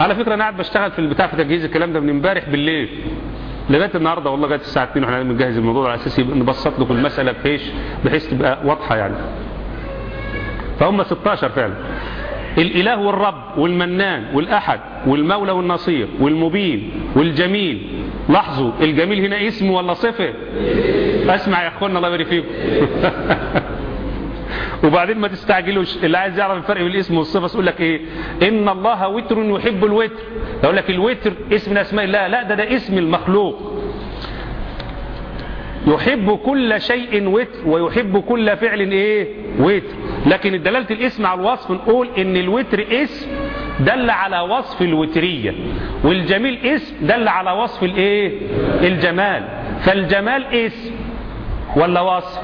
على فكرة أنا قاعد بشتغل في البتاع في تجهيز الكلام ده من امبارح بالليل. لغاية النهارده والله جت الساعة 2 وإحنا بنجهز الموضوع على أساس نبسط لكم المسألة بحيث بحيث تبقى واضحة يعني. فهم 16 فعلا. الإله والرب والمنان والأحد والمولى والنصير والمبين والجميل. لاحظوا الجميل هنا اسم ولا صفة؟ أسمع يا أخوانا الله يبارك فيكم. وبعدين ما تستعجلوش. اللي عايز يعرف الفرق بين الاسم والصفة يقول لك إيه؟ إن الله وتر يحب الوتر. يقول لك الوتر اسم من أسماء الله. لا ده ده اسم المخلوق. يحب كل شيء وتر ويحب كل فعل إيه؟ وتر. لكن دلالة الاسم على الوصف نقول إن الوتر اسم دل على وصف الوترية. والجميل اسم دل على وصف الإيه؟ الجمال. فالجمال اسم ولا وصف؟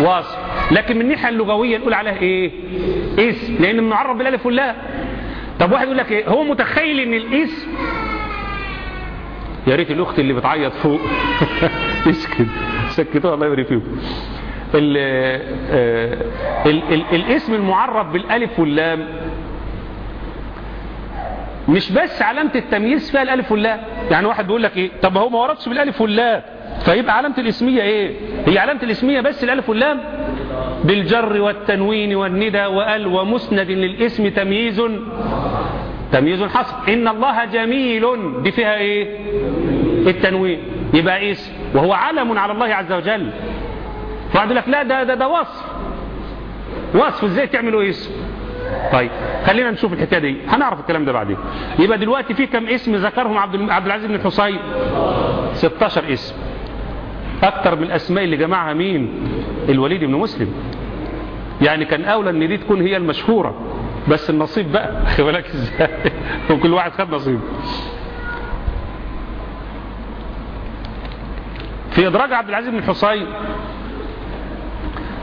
وصف. لكن من الناحية اللغوية نقول عليها إيه؟ اسم لأن معرب بالالف واللام طب واحد يقول لك إيه؟ هو متخيل إن الاسم يا ريت الأخت اللي بتعيط فوق. اسكت سكتوها الله يبارك فيكم. ال الاسم المعرب بالألف واللام مش بس علامة التمييز فيها الألف واللام. يعني واحد بيقول لك إيه؟ طب هو ما وردش بالألف واللام. فيبقى علامة الاسمية إيه؟ هي علامة الاسمية بس الألف واللام؟ بالجر والتنوين والندى وأل ومسند للاسم تمييز تمييز حصر. إن الله جميل. دي فيها إيه؟ التنوين. يبقى اسم وهو علم على الله عز وجل. فقعد لك لا ده ده ده وصف. وصف. إزاي تعملوا اسم طيب خلينا نشوف الحكاية دي. هنعرف الكلام ده بعدين. يبقى دلوقتي في كم اسم ذكرهم عبد عبد العزيز بن الحصين؟ 16 اسم. أكتر من الاسماء اللي جمعها مين؟ الوليد بن مسلم. يعني كان أولى إن دي تكون هي المشهورة. بس النصيب بقى بالك إزاي؟ وكل واحد خد نصيب. في إدراج عبد العزيز بن الحصين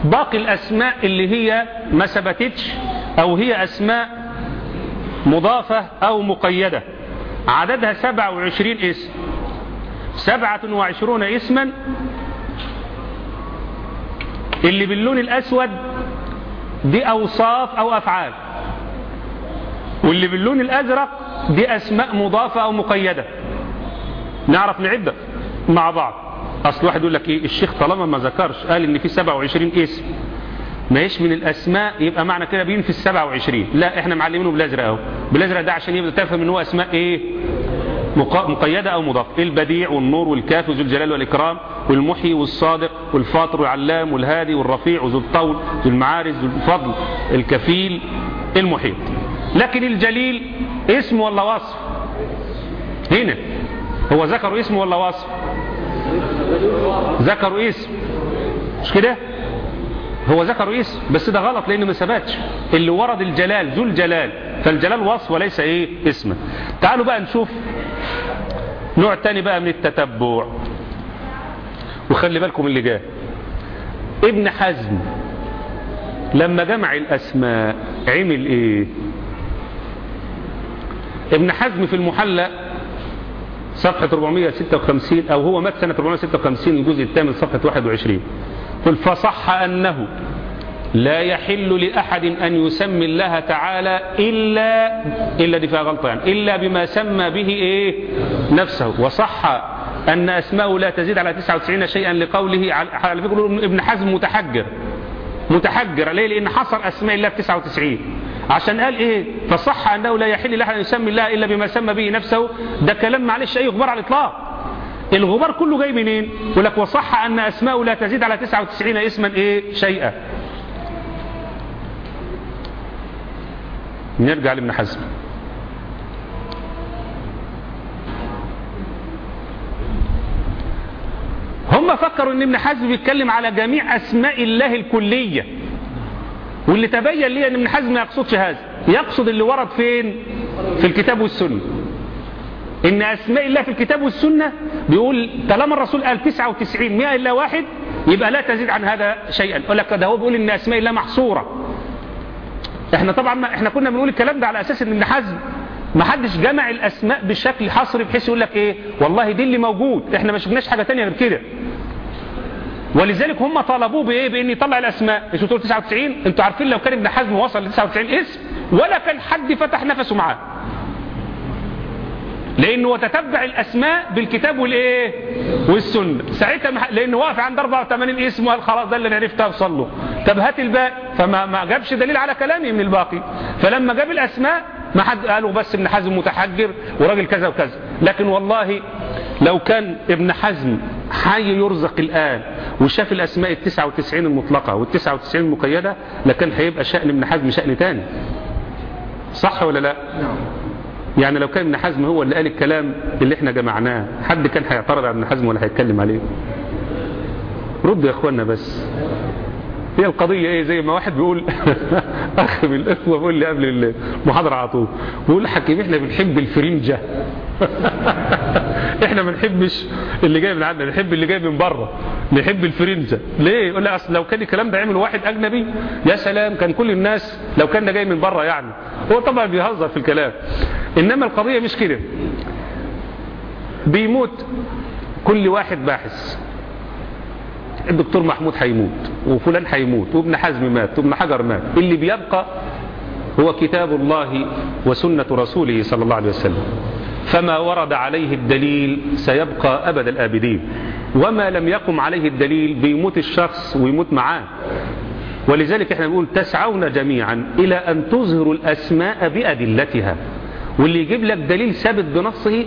باقي الأسماء اللي هي ما ثبتتش أو هي أسماء مضافة أو مقيدة. عددها 27 اسم. 27 اسما. اللي باللون الأسود دي أوصاف أو أفعال. واللي باللون الأزرق دي أسماء مضافة أو مقيدة. نعرف نعد مع بعض. أصل واحد يقول لك إيه الشيخ طالما ما ذكرش قال إن في 27 اسم. ماهيش من الأسماء يبقى معنى كده بين في ال 27 لا إحنا معلمينه بالازرق أهو. بالازرق ده عشان يبدأ تفهم إن هو أسماء إيه؟ مقيدة أو مضافة البديع والنور والكاف وذو الجلال والإكرام والمحيي والصادق والفاطر والعلام والهادي والرفيع وذو الطول ذو المعارج ذو الفضل الكفيل المحيط. لكن الجليل اسم ولا وصف؟ هنا. هو ذكر اسم ولا وصف؟ ذكروا اسم. مش كده؟ هو ذكروا اسم بس ده غلط لأن ما ثبتش. اللي ورد الجلال ذو الجلال. فالجلال وصف وليس إيه؟ اسم. تعالوا بقى نشوف نوع تاني بقى من التتبع. وخلي بالكم اللي جاي ابن حزم لما جمع الأسماء عمل إيه؟ ابن حزم في المحلى صفحة 456 أو هو مات سنة 456 الجزء الثامن صفحة 21 قل فصح أنه لا يحل لأحد أن يسمي الله تعالى إلا إلا دي فيها غلطة يعني إلا بما سمى به إيه؟ نفسه. وصح أن أسماءه لا تزيد على 99 شيئا لقوله على فكرة ابن حزم متحجر. متحجر. ليه؟ لأن حصر أسماء الله في 99 عشان قال إيه؟ فصح أنه لا يحل لأحد أن يسمي الله إلا بما سمى به نفسه. ده كلام معلش أي غبار على الإطلاق. الغبار كله جاي منين؟ يقول لك وصح أن أسماءه لا تزيد على 99 اسما إيه؟ شيئا. نرجع لابن حزم. هم فكروا إن ابن حزم بيتكلم على جميع أسماء الله الكلية. واللي تبين لي إن ابن حزم ما يقصدش هذا. يقصد اللي ورد فين؟ في الكتاب والسنة. إن أسماء الله في الكتاب والسنة بيقول طالما الرسول قال 99 100 إلا واحد يبقى لا تزيد عن هذا شيئا. يقول لك ده هو بيقول إن أسماء الله محصورة. إحنا طبعا ما إحنا كنا بنقول الكلام ده على أساس إن ابن حزم ما حدش جمع الأسماء بشكل حصري بحيث يقول لك إيه؟ والله دي اللي موجود. إحنا ما شفناش حاجة تانية غير كده. ولذلك هم طالبوه بإيه؟ بإن يطلع الأسماء. مش بتقول 99 أنتوا عارفين لو كان ابن حزم وصل ل 99 اسم ولا كان حد فتح نفسه معاه. لأنه هو تتبع الأسماء بالكتاب والإيه؟ والسنة. ساعتها مح... لأنه واقف عند 84 اسم وقال خلاص ده اللي عرفت اوصل له طب هات الباقي. فما ما جابش دليل على كلامي من الباقي. فلما جاب الأسماء ما حد قالوا بس ابن حزم متحجر وراجل كذا وكذا. لكن والله لو كان ابن حزم حي يرزق الآن وشاف الأسماء التسعة وتسعين المطلقة والتسعة وتسعين المقيدة لكان هيبقى شأن ابن حزم شأن تاني. صح ولا لا؟ يعني لو كان ابن حزم هو اللي قال الكلام اللي إحنا جمعناه حد كان هيعترض على ابن حزم ولا هيتكلم عليه؟ رد يا اخوانا بس. هي القضية إيه؟ زي ما واحد بيقول أخ من الاخوة بيقول لي قبل المحاضرة على طول. بيقول حكيم إحنا بنحب الفرنجة. إحنا ما نحبش اللي جاي من عندنا نحب اللي جاي من بره. نحب الفرنجة. ليه؟ يقول لي أصل لو كان الكلام ده عمل واحد أجنبي يا سلام كان كل الناس لو كان جاي من بره يعني. هو طبعا بيهزر في الكلام. إنما القضية مش كده. بيموت كل واحد باحث. الدكتور محمود هيموت وفلان هيموت وابن حزم مات وابن حجر مات. اللي بيبقى هو كتاب الله وسنة رسوله صلى الله عليه وسلم. فما ورد عليه الدليل سيبقى أبد الآبدين. وما لم يقم عليه الدليل بيموت الشخص ويموت معاه. ولذلك إحنا بنقول تسعون جميعا إلى أن تظهروا الأسماء بأدلتها. واللي يجيب لك دليل ثابت بنصه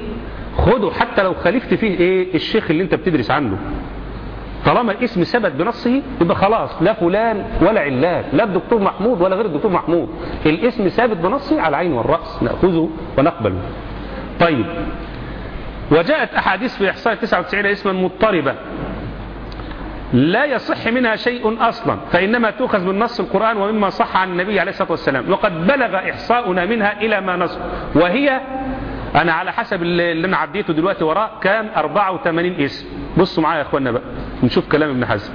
خده حتى لو خالفت فيه إيه الشيخ اللي أنت بتدرس عنه. طالما الاسم ثبت بنصه يبقى خلاص لا فلان ولا علان لا الدكتور محمود ولا غير الدكتور محمود. الاسم ثابت بنصه على العين والرأس نأخذه ونقبله. طيب. وجاءت أحاديث في إحصاء 99 اسما مضطربة. لا يصح منها شيء أصلا فإنما تؤخذ من نص القرآن ومما صح عن النبي عليه الصلاة والسلام. وقد بلغ إحصاؤنا منها إلى ما نصر وهي أنا على حسب اللي أنا عديته دلوقتي وراه كان 84 اسم بصوا معايا يا أخوانا بقى نشوف كلام ابن حزم.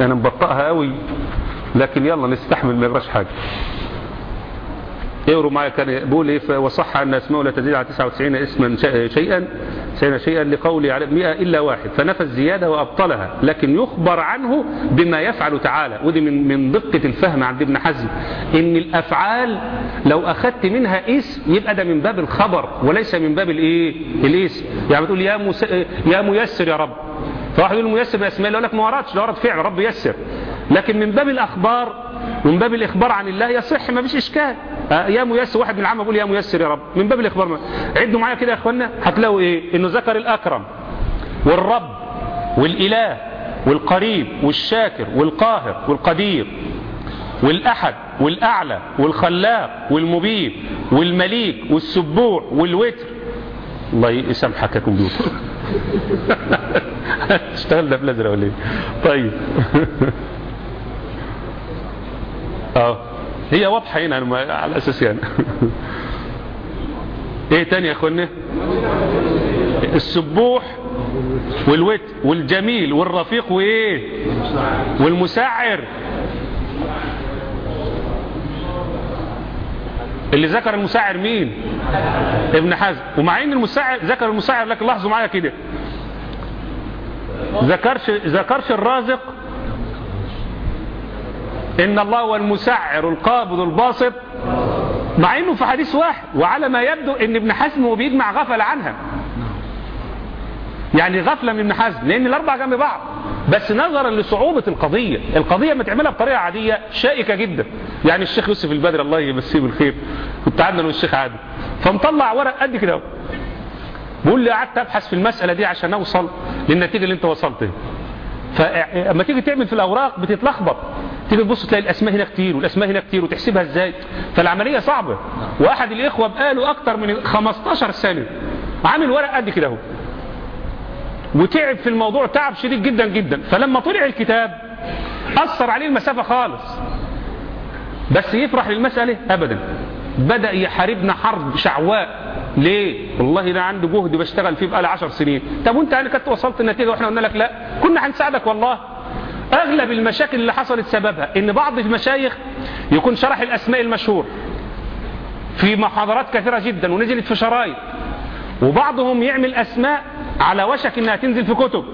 أنا مبطئها قوي لكن يلا نستحمل ما يجراش حاجة. اقروا معايا كان بيقول إيه وصح أن اسماء لا تزيد على 99 اسما شيئا سينا شيئا لقولي على 100 إلا واحد فنفى الزيادة وأبطلها لكن يخبر عنه بما يفعل تعالى. ودي من من دقة الفهم عند ابن حزم. إن الأفعال لو أخذت منها اسم يبقى ده من باب الخبر وليس من باب الإيه؟ الاسم. يعني بتقول يا مس... يا ميسر يا رب. فواحد يقول ميسر بأسماء يقول لك ما وردش ده ورد فعل رب يسر. لكن من باب الأخبار من باب الإخبار عن الله يصح ما فيش إشكال. يا ميسر واحد من العامة يقول يا ميسر يا رب. من باب الإخبار. عدوا معايا كده يا أخوانا هتلاقوا إيه؟ إنه ذكر الأكرم والرب والإله والقريب والشاكر والقاهر والقدير والأحد والأعلى والخلاق والمبين والمليك والسبوع والوتر. الله يسامحك يا كمبيوتر. اشتغلنا بالازرق ولا إيه؟ طيب. آه. هي واضحة هنا على أساس يعني. إيه تاني يا اخوانا السبوح والوت والجميل والرفيق وإيه؟ والمسعر. اللي ذكر المسعر مين؟ ابن حزم. ومع إن المسعر ذكر المسعر لكن لاحظوا معايا كده. ذكرش ذكرش الرازق إن الله هو المسعر القابض الباسط. مع إنه في حديث واحد وعلى ما يبدو إن ابن حزم هو بيجمع غفل عنها. يعني غفلة من ابن حزم لأن الاربع جنب بعض. بس نظرا لصعوبة القضية. القضية ما تعملها بطريقة عادية شائكة جدا. يعني الشيخ يوسف البدر الله يمسيه بالخير. كنت عندنا من الشيخ عادل. فمطلع ورق قد كده بيقول لي قعدت أبحث في المسألة دي عشان أوصل للنتيجة اللي أنت وصلت فاما تيجي تعمل في الأوراق بتتلخبط. تيجي تبص تلاقي الأسماء هنا كتير والأسماء هنا كتير وتحسبها إزاي؟ فالعملية صعبة. واحد الإخوة بقاله أكتر من 15 سنة عامل ورق قد كده أهو. وتعب في الموضوع تعب شديد جدا جدا. فلما طلع الكتاب أثر عليه المسافة خالص. بس يفرح للمسألة أبدا. بدأ يحاربنا حرب شعواء. ليه؟ والله ده عنده جهد بشتغل فيه بقالي عشر سنين. طب وأنت يعني كنت وصلت النتيجة وإحنا قلنا لك لا؟ كنا هنساعدك والله. أغلب المشاكل اللي حصلت سببها إن بعض المشايخ يكون شرح الأسماء المشهور في محاضرات كثيرة جدا ونزلت في شرايط. وبعضهم يعمل أسماء على وشك إنها تنزل في كتب.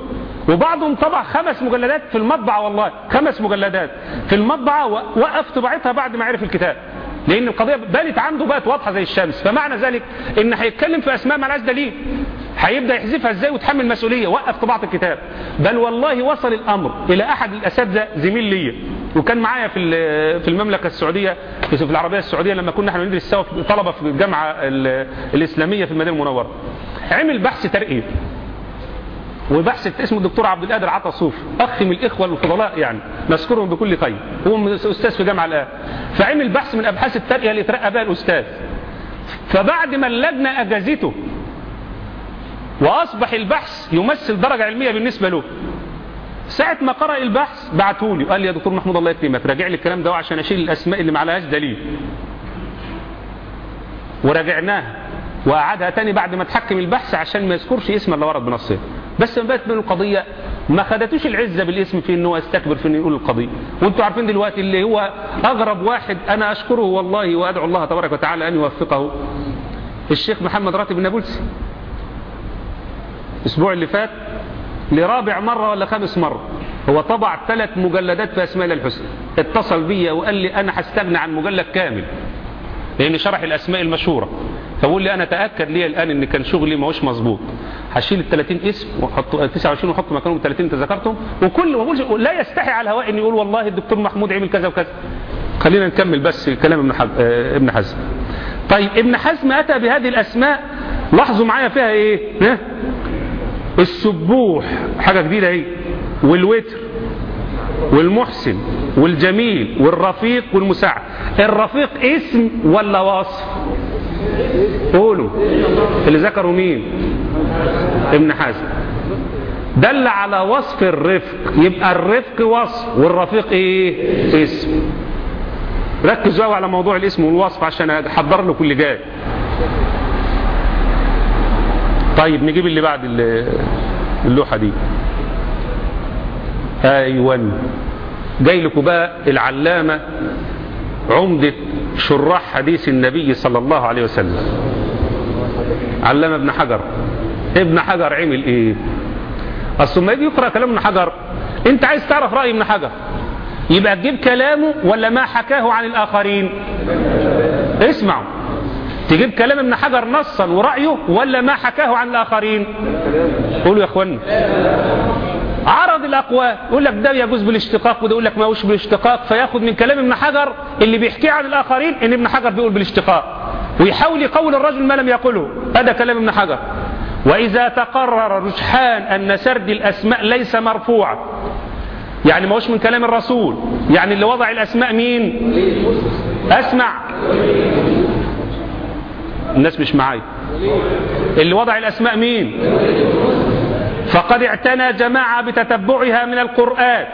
وبعضهم طبع خمس مجلدات في المطبعة والله خمس مجلدات في المطبعة وقف طباعتها بعد ما عرف الكتاب. لأن القضية بانت عنده بقت واضحة زي الشمس. فمعنى ذلك إن هيتكلم في أسماء مالهاش دليل. هيبدأ يحذفها إزاي وتحمل مسؤولية؟ وقف طباعه الكتاب. بل والله وصل الأمر إلى أحد الأساتذة زميل ليا. وكان معايا في في المملكة السعودية في العربية السعودية لما كنا إحنا بندرس سوا طلبة في الجامعة الإسلامية في المدينة المنورة. عمل بحث ترقيه وبحث اسمه الدكتور عبد القادر عطا صوف. اخ من الإخوة الفضلاء يعني. نذكرهم بكل خير. هو أستاذ في جامعة الآن. فعمل بحث من أبحاث الترقية اللي ترقى بها الأستاذ. فبعد ما اللجنة أجازته وأصبح البحث يمثل درجة علمية بالنسبة له. ساعة ما قرأ البحث بعته لي وقال لي يا دكتور محمود الله يكرمك راجع لي الكلام ده عشان أشيل الأسماء اللي ما عليهاش دليل. وراجعناها وقعدها تاني بعد ما تحكم البحث عشان ما يذكرش اسم اللي ورد بنصه. بس ما بات من القضية ما خدتوش العزة بالاسم في إنه يستكبر في إنه يقول القضية. وأنتوا عارفين دلوقتي اللي هو أغرب واحد أنا أشكره والله وأدعو الله تبارك وتعالى أن يوفقه الشيخ محمد راتب النابلسي. الأسبوع اللي فات لرابع مرة ولا خامس مرة. هو طبع ثلاث مجلدات في أسماء الحسنى. اتصل بيا وقال لي أنا هستغنى عن مجلد كامل. لأن شرح الأسماء المشهورة. فبقول لي أنا تاكد لي الآن إن كان شغلي ما هوش مظبوط. هشيل ال 30 اسم واحط 29 واحط مكانهم 30 انت ذكرتهم. وكل ما بقولش لا يستحي على الهواء إن يقول والله الدكتور محمود عمل كذا وكذا. خلينا نكمل بس كلام ابن حزم ابن حزم. طيب ابن حزم أتى بهذه الأسماء. لاحظوا معايا فيها إيه؟ ها؟ السبوح حاجة جديدة اهي والوتر والمحسن والجميل والرفيق والمساعد. الرفيق اسم ولا وصف؟ قولوا. اللي ذكروا مين؟ ابن حزم دل على وصف الرفق. يبقى الرفق وصف والرفيق إيه؟ اسم. ركزوا على موضوع الاسم والوصف عشان أحضر له كل جاي. طيب نجيب اللي بعد اللوحة دي. أيوه. جاي لكم بقى العلامة عمدة شراح حديث النبي صلى الله عليه وسلم. علامة ابن حجر. ابن حجر عمل إيه؟ أصل ما يجي يقرأ كلام ابن حجر أنت عايز تعرف رأي ابن حجر. يبقى تجيب كلامه ولا ما حكاه عن الآخرين؟ اسمعوا. تجيب كلام ابن حجر نصا ورأيه ولا ما حكاه عن الآخرين؟ قولوا يا اخوانا عرض الأقوال. يقول لك ده يجوز بالاشتقاق وده يقول لك ما هوش بالاشتقاق. فياخد من كلام ابن حجر اللي بيحكيه عن الآخرين إن ابن حجر بيقول بالاشتقاق. ويحاول يقول الرجل ما لم يقله هذا كلام ابن حجر. وإذا تقرر رجحان أن سرد الأسماء ليس مرفوعا يعني ما هوش من كلام الرسول يعني اللي وضع الأسماء مين؟ أسمع. الناس مش معايا. اللي وضع الأسماء مين؟ فقد اعتنى جماعة بتتبعها من القرآن.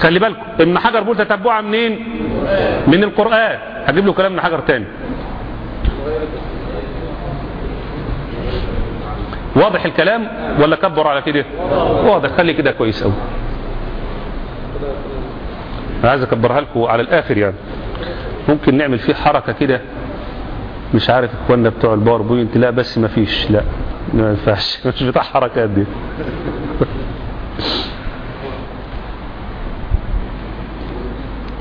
خلي بالكم ابن حجر بيقول تتبعها منين؟ من القرآن. هجيب له كلام ابن حجر تاني. واضح الكلام ولا كبر على كده؟ واضح خلي كده كويس قوي عايز أكبرها لكم على الآخر يعني. ممكن نعمل فيه حركة كده. مش عارف اخواننا بتوع الباوربوينت لا بس ما فيش لا. ما ينفعش. مش بتاع حركات دي.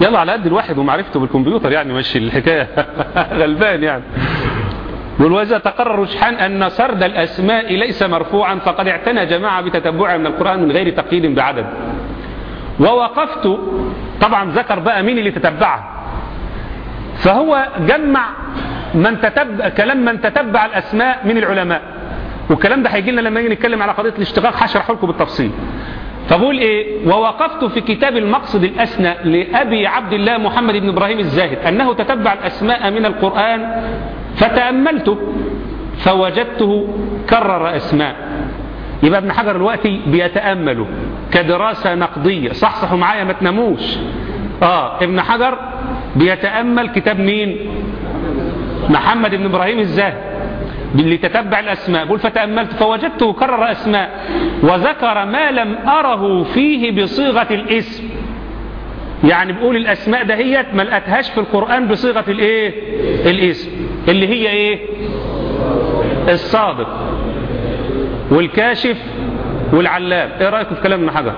يلا على قد الواحد ومعرفته بالكمبيوتر يعني ماشي الحكاية. غلبان يعني. وإذا تقرر رجحان أن سرد الأسماء ليس مرفوعا فقد اعتنى جماعة بتتبعها من القرآن من غير تقييد بعدد. ووقفت طبعا ذكر بقى مين اللي تتبعها فهو جمع من تتبع كلام من تتبع الأسماء من العلماء. والكلام ده هيجي لنا لما نيجي نتكلم على قضية الاشتقاق هشرحه لكم بالتفصيل. فبقول إيه؟ ووقفت في كتاب المقصد الأسنى لأبي عبد الله محمد بن إبراهيم الزاهد أنه تتبع الأسماء من القرآن فتأملته فوجدته كرر أسماء. يبقى ابن حجر دلوقتي بيتأملوا كدراسة نقدية. صحصحوا معايا ما تناموش. آه ابن حجر بيتأمل كتاب مين؟ محمد بن إبراهيم الزاهد اللي تتبع الأسماء. بقول فتأملت فوجدته كرر أسماء وذكر ما لم أره فيه بصيغة الاسم. يعني بقول الأسماء دهيت ما لقتهاش في القرآن بصيغة الإيه؟ الاسم اللي هي إيه؟ الصادق والكاشف والعلام. إيه رأيكم في كلام ابن حجر؟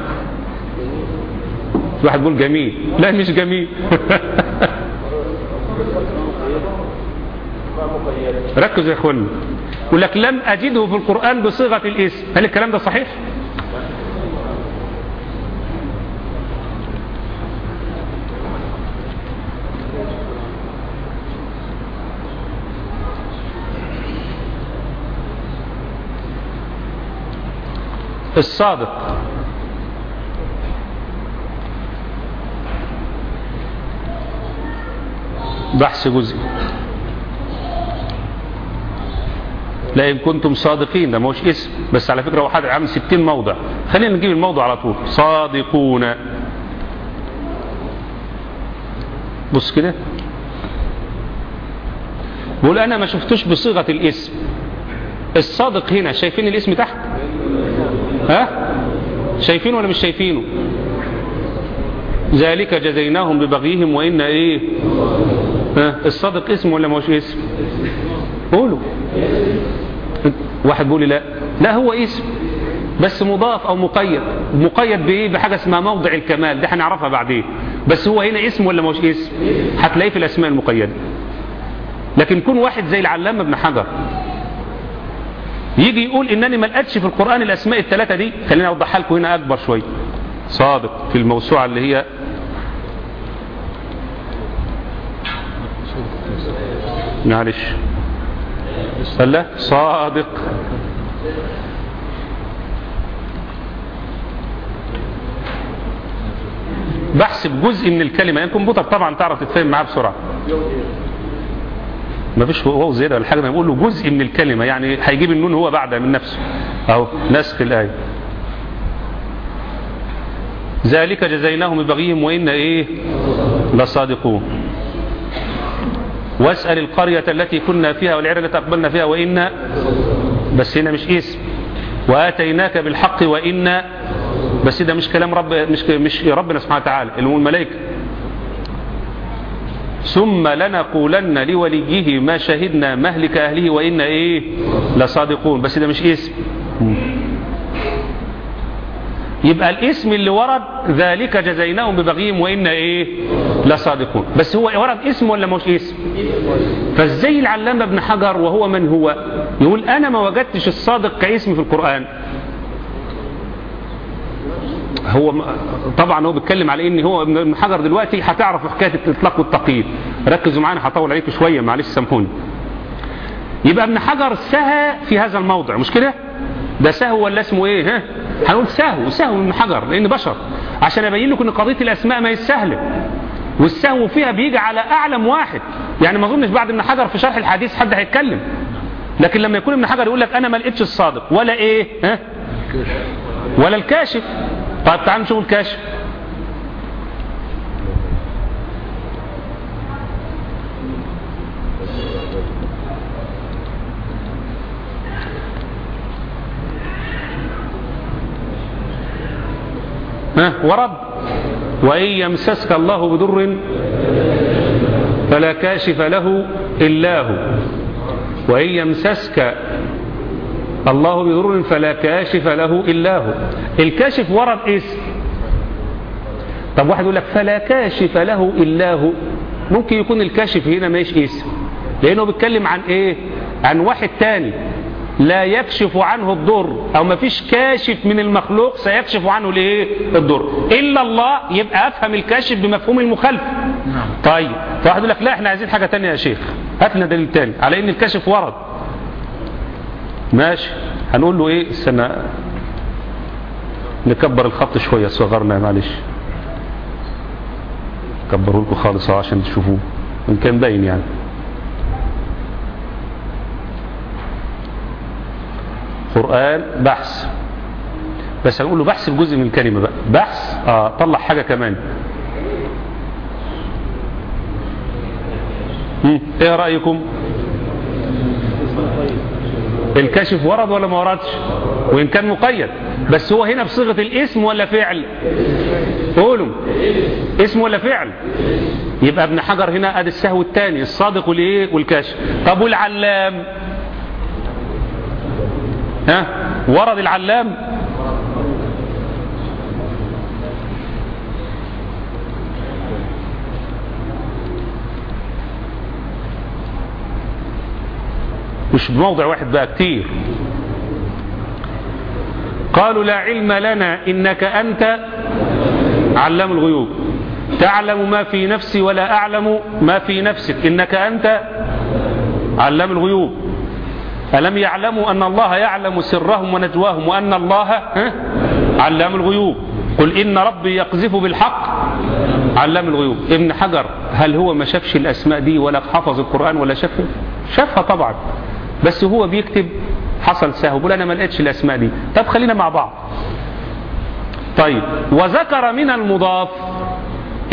واحد بيقول جميل. لا مش جميل. ركزوا يا اخوانا يقول لك لم أجده في القرآن بصيغة الاسم هل الكلام ده صحيح؟ الصادق. بحث جزئي. لا إن كنتم صادقين ده مش اسم. بس على فكرة واحد عامل 60 موضع. خلينا نجيب الموضع على طول. صادقون. بص كده. بقول أنا ما شفتوش بصيغة الاسم. الصادق هنا شايفين الاسم تحت؟ ها؟ شايفينه ولا مش شايفينه؟ ذلك جزيناهم ببغيهم وإن إيه؟ الصادق اسم ولا مش اسم؟ قولوا. واحد بيقول لي لا. لا هو اسم بس مضاف أو مقيد. مقيد بإيه؟ بحاجة اسمها موضع الكمال. ده هنعرفها بعدين. بس هو هنا اسم ولا مش اسم؟ هتلاقيه في الأسماء المقيدة. لكن كون واحد زي العلامة ابن حجر. يجي يقول إنني ما لقيتش في القرآن الأسماء الثلاثة دي. خليني أوضحها لكم هنا أكبر شوية صادق في الموسوعة اللي هي معلش. لا صادق. بحسب جزء من الكلمة. يعني الكمبيوتر طبعا تعرف تتفهم معاه بسرعة. ما فيش واو زيادة ولا حاجة بقول له جزء من الكلمة. يعني هيجيب النون هو بعدها من نفسه. أو نسخ الآية. ذلك جزيناهم ببغيهم وإن إيه لصادقون. واسأل القرية التي كنا فيها والعير التي أقبلنا فيها وإنا بس هنا مش اسم. وآتيناك بالحق وإنا بس ده مش كلام رب مش مش ربنا سبحانه وتعالى اللي الملائكة. ثم لنقولن لوليه ما شهدنا مهلك أهله وإنا إيه؟ لصادقون. بس ده مش اسم. يبقى الاسم اللي ورد ذلك جزيناهم ببغيهم وإنا إيه؟ لصادقون. بس هو ورد اسم ولا مش اسم؟ فازاي العلامة ابن حجر وهو من هو؟ يقول أنا ما وجدتش الصادق كاسم في القرآن. هو طبعا هو بيتكلم على إن هو ابن حجر دلوقتي هتعرف حكاية الإطلاق والتقييد. ركزوا معانا هطول عليكم شوية معلش سامحوني. يبقى ابن حجر سهى في هذا الموضع مش كده؟ ده سهو ولا اسمه إيه؟ ها؟ هنقول سهو سهو ابن حجر لأن بشر. عشان أبين لكم إن قضية الأسماء ما هي سهله والسهو فيها بيجي على أعلم واحد. يعني ما أظنش بعد ابن حجر في شرح الحديث حد هيتكلم. لكن لما يكون ابن حجر يقول لك أنا ما لقيتش الصادق. ولا إيه؟ ها؟ ولا الكاشف. طيب تعال نشوف الكاشف. ها؟ ورد وإن يمسسك الله بضر فلا كاشف له إلا هو. وإن يمسسك الله بضر فلا كاشف له إلا هو. الكاشف ورد اسم طب واحد يقول لك فلا كاشف له إلا هو. ممكن يكون الكاشف هنا ماشي اسم لأنه بيتكلم عن إيه؟ عن واحد تاني. لا يكشف عنه الضر أو ما فيش كاشف من المخلوق سيكشف عنه الايه الضر. إلا الله يبقى أفهم الكاشف بمفهوم المخالفه نعم. طيب فواحد يقول لك لا إحنا عايزين حاجة تانية يا شيخ. هات لنا دليل تاني على إن الكاشف ورد. ماشي هنقول له إيه؟ استنى نكبر الخط شوية صغرنا معلش. كبروا لكم خالص أهو عشان تشوفوه. ان كان باين يعني. قرآن بحث. بس هنقول له بحث بجزء من الكلمة بقى. بحث آه طلع حاجة كمان. إيه رأيكم؟ الكشف ورد ولا ما وردش؟ وإن كان مقيد. بس هو هنا بصيغة الاسم ولا فعل؟ قولوا. اسم ولا فعل؟ يبقى ابن حجر هنا أدي السهو الثاني الصادق والايه والكاشف طب والعلام؟ ها؟ ورد العلام. مش بموضع واحد بقى كتير. قالوا لا علم لنا إنك أنت علام الغيوب. تعلم ما في نفسي ولا أعلم ما في نفسك. إنك أنت علام الغيوب. ألم يعلموا أن الله يعلم سرهم ونجواهم وأن الله؟ علام الغيوب. قل إن ربي يقذف بالحق. علام الغيوب. ابن حجر هل هو ما شافش الأسماء دي ولا حفظ القرآن ولا شافها شافها طبعا. بس هو بيكتب حصل سهو بيقول أنا ما لقيتش الأسماء دي. طب خلينا مع بعض. طيب. وذكر من المضاف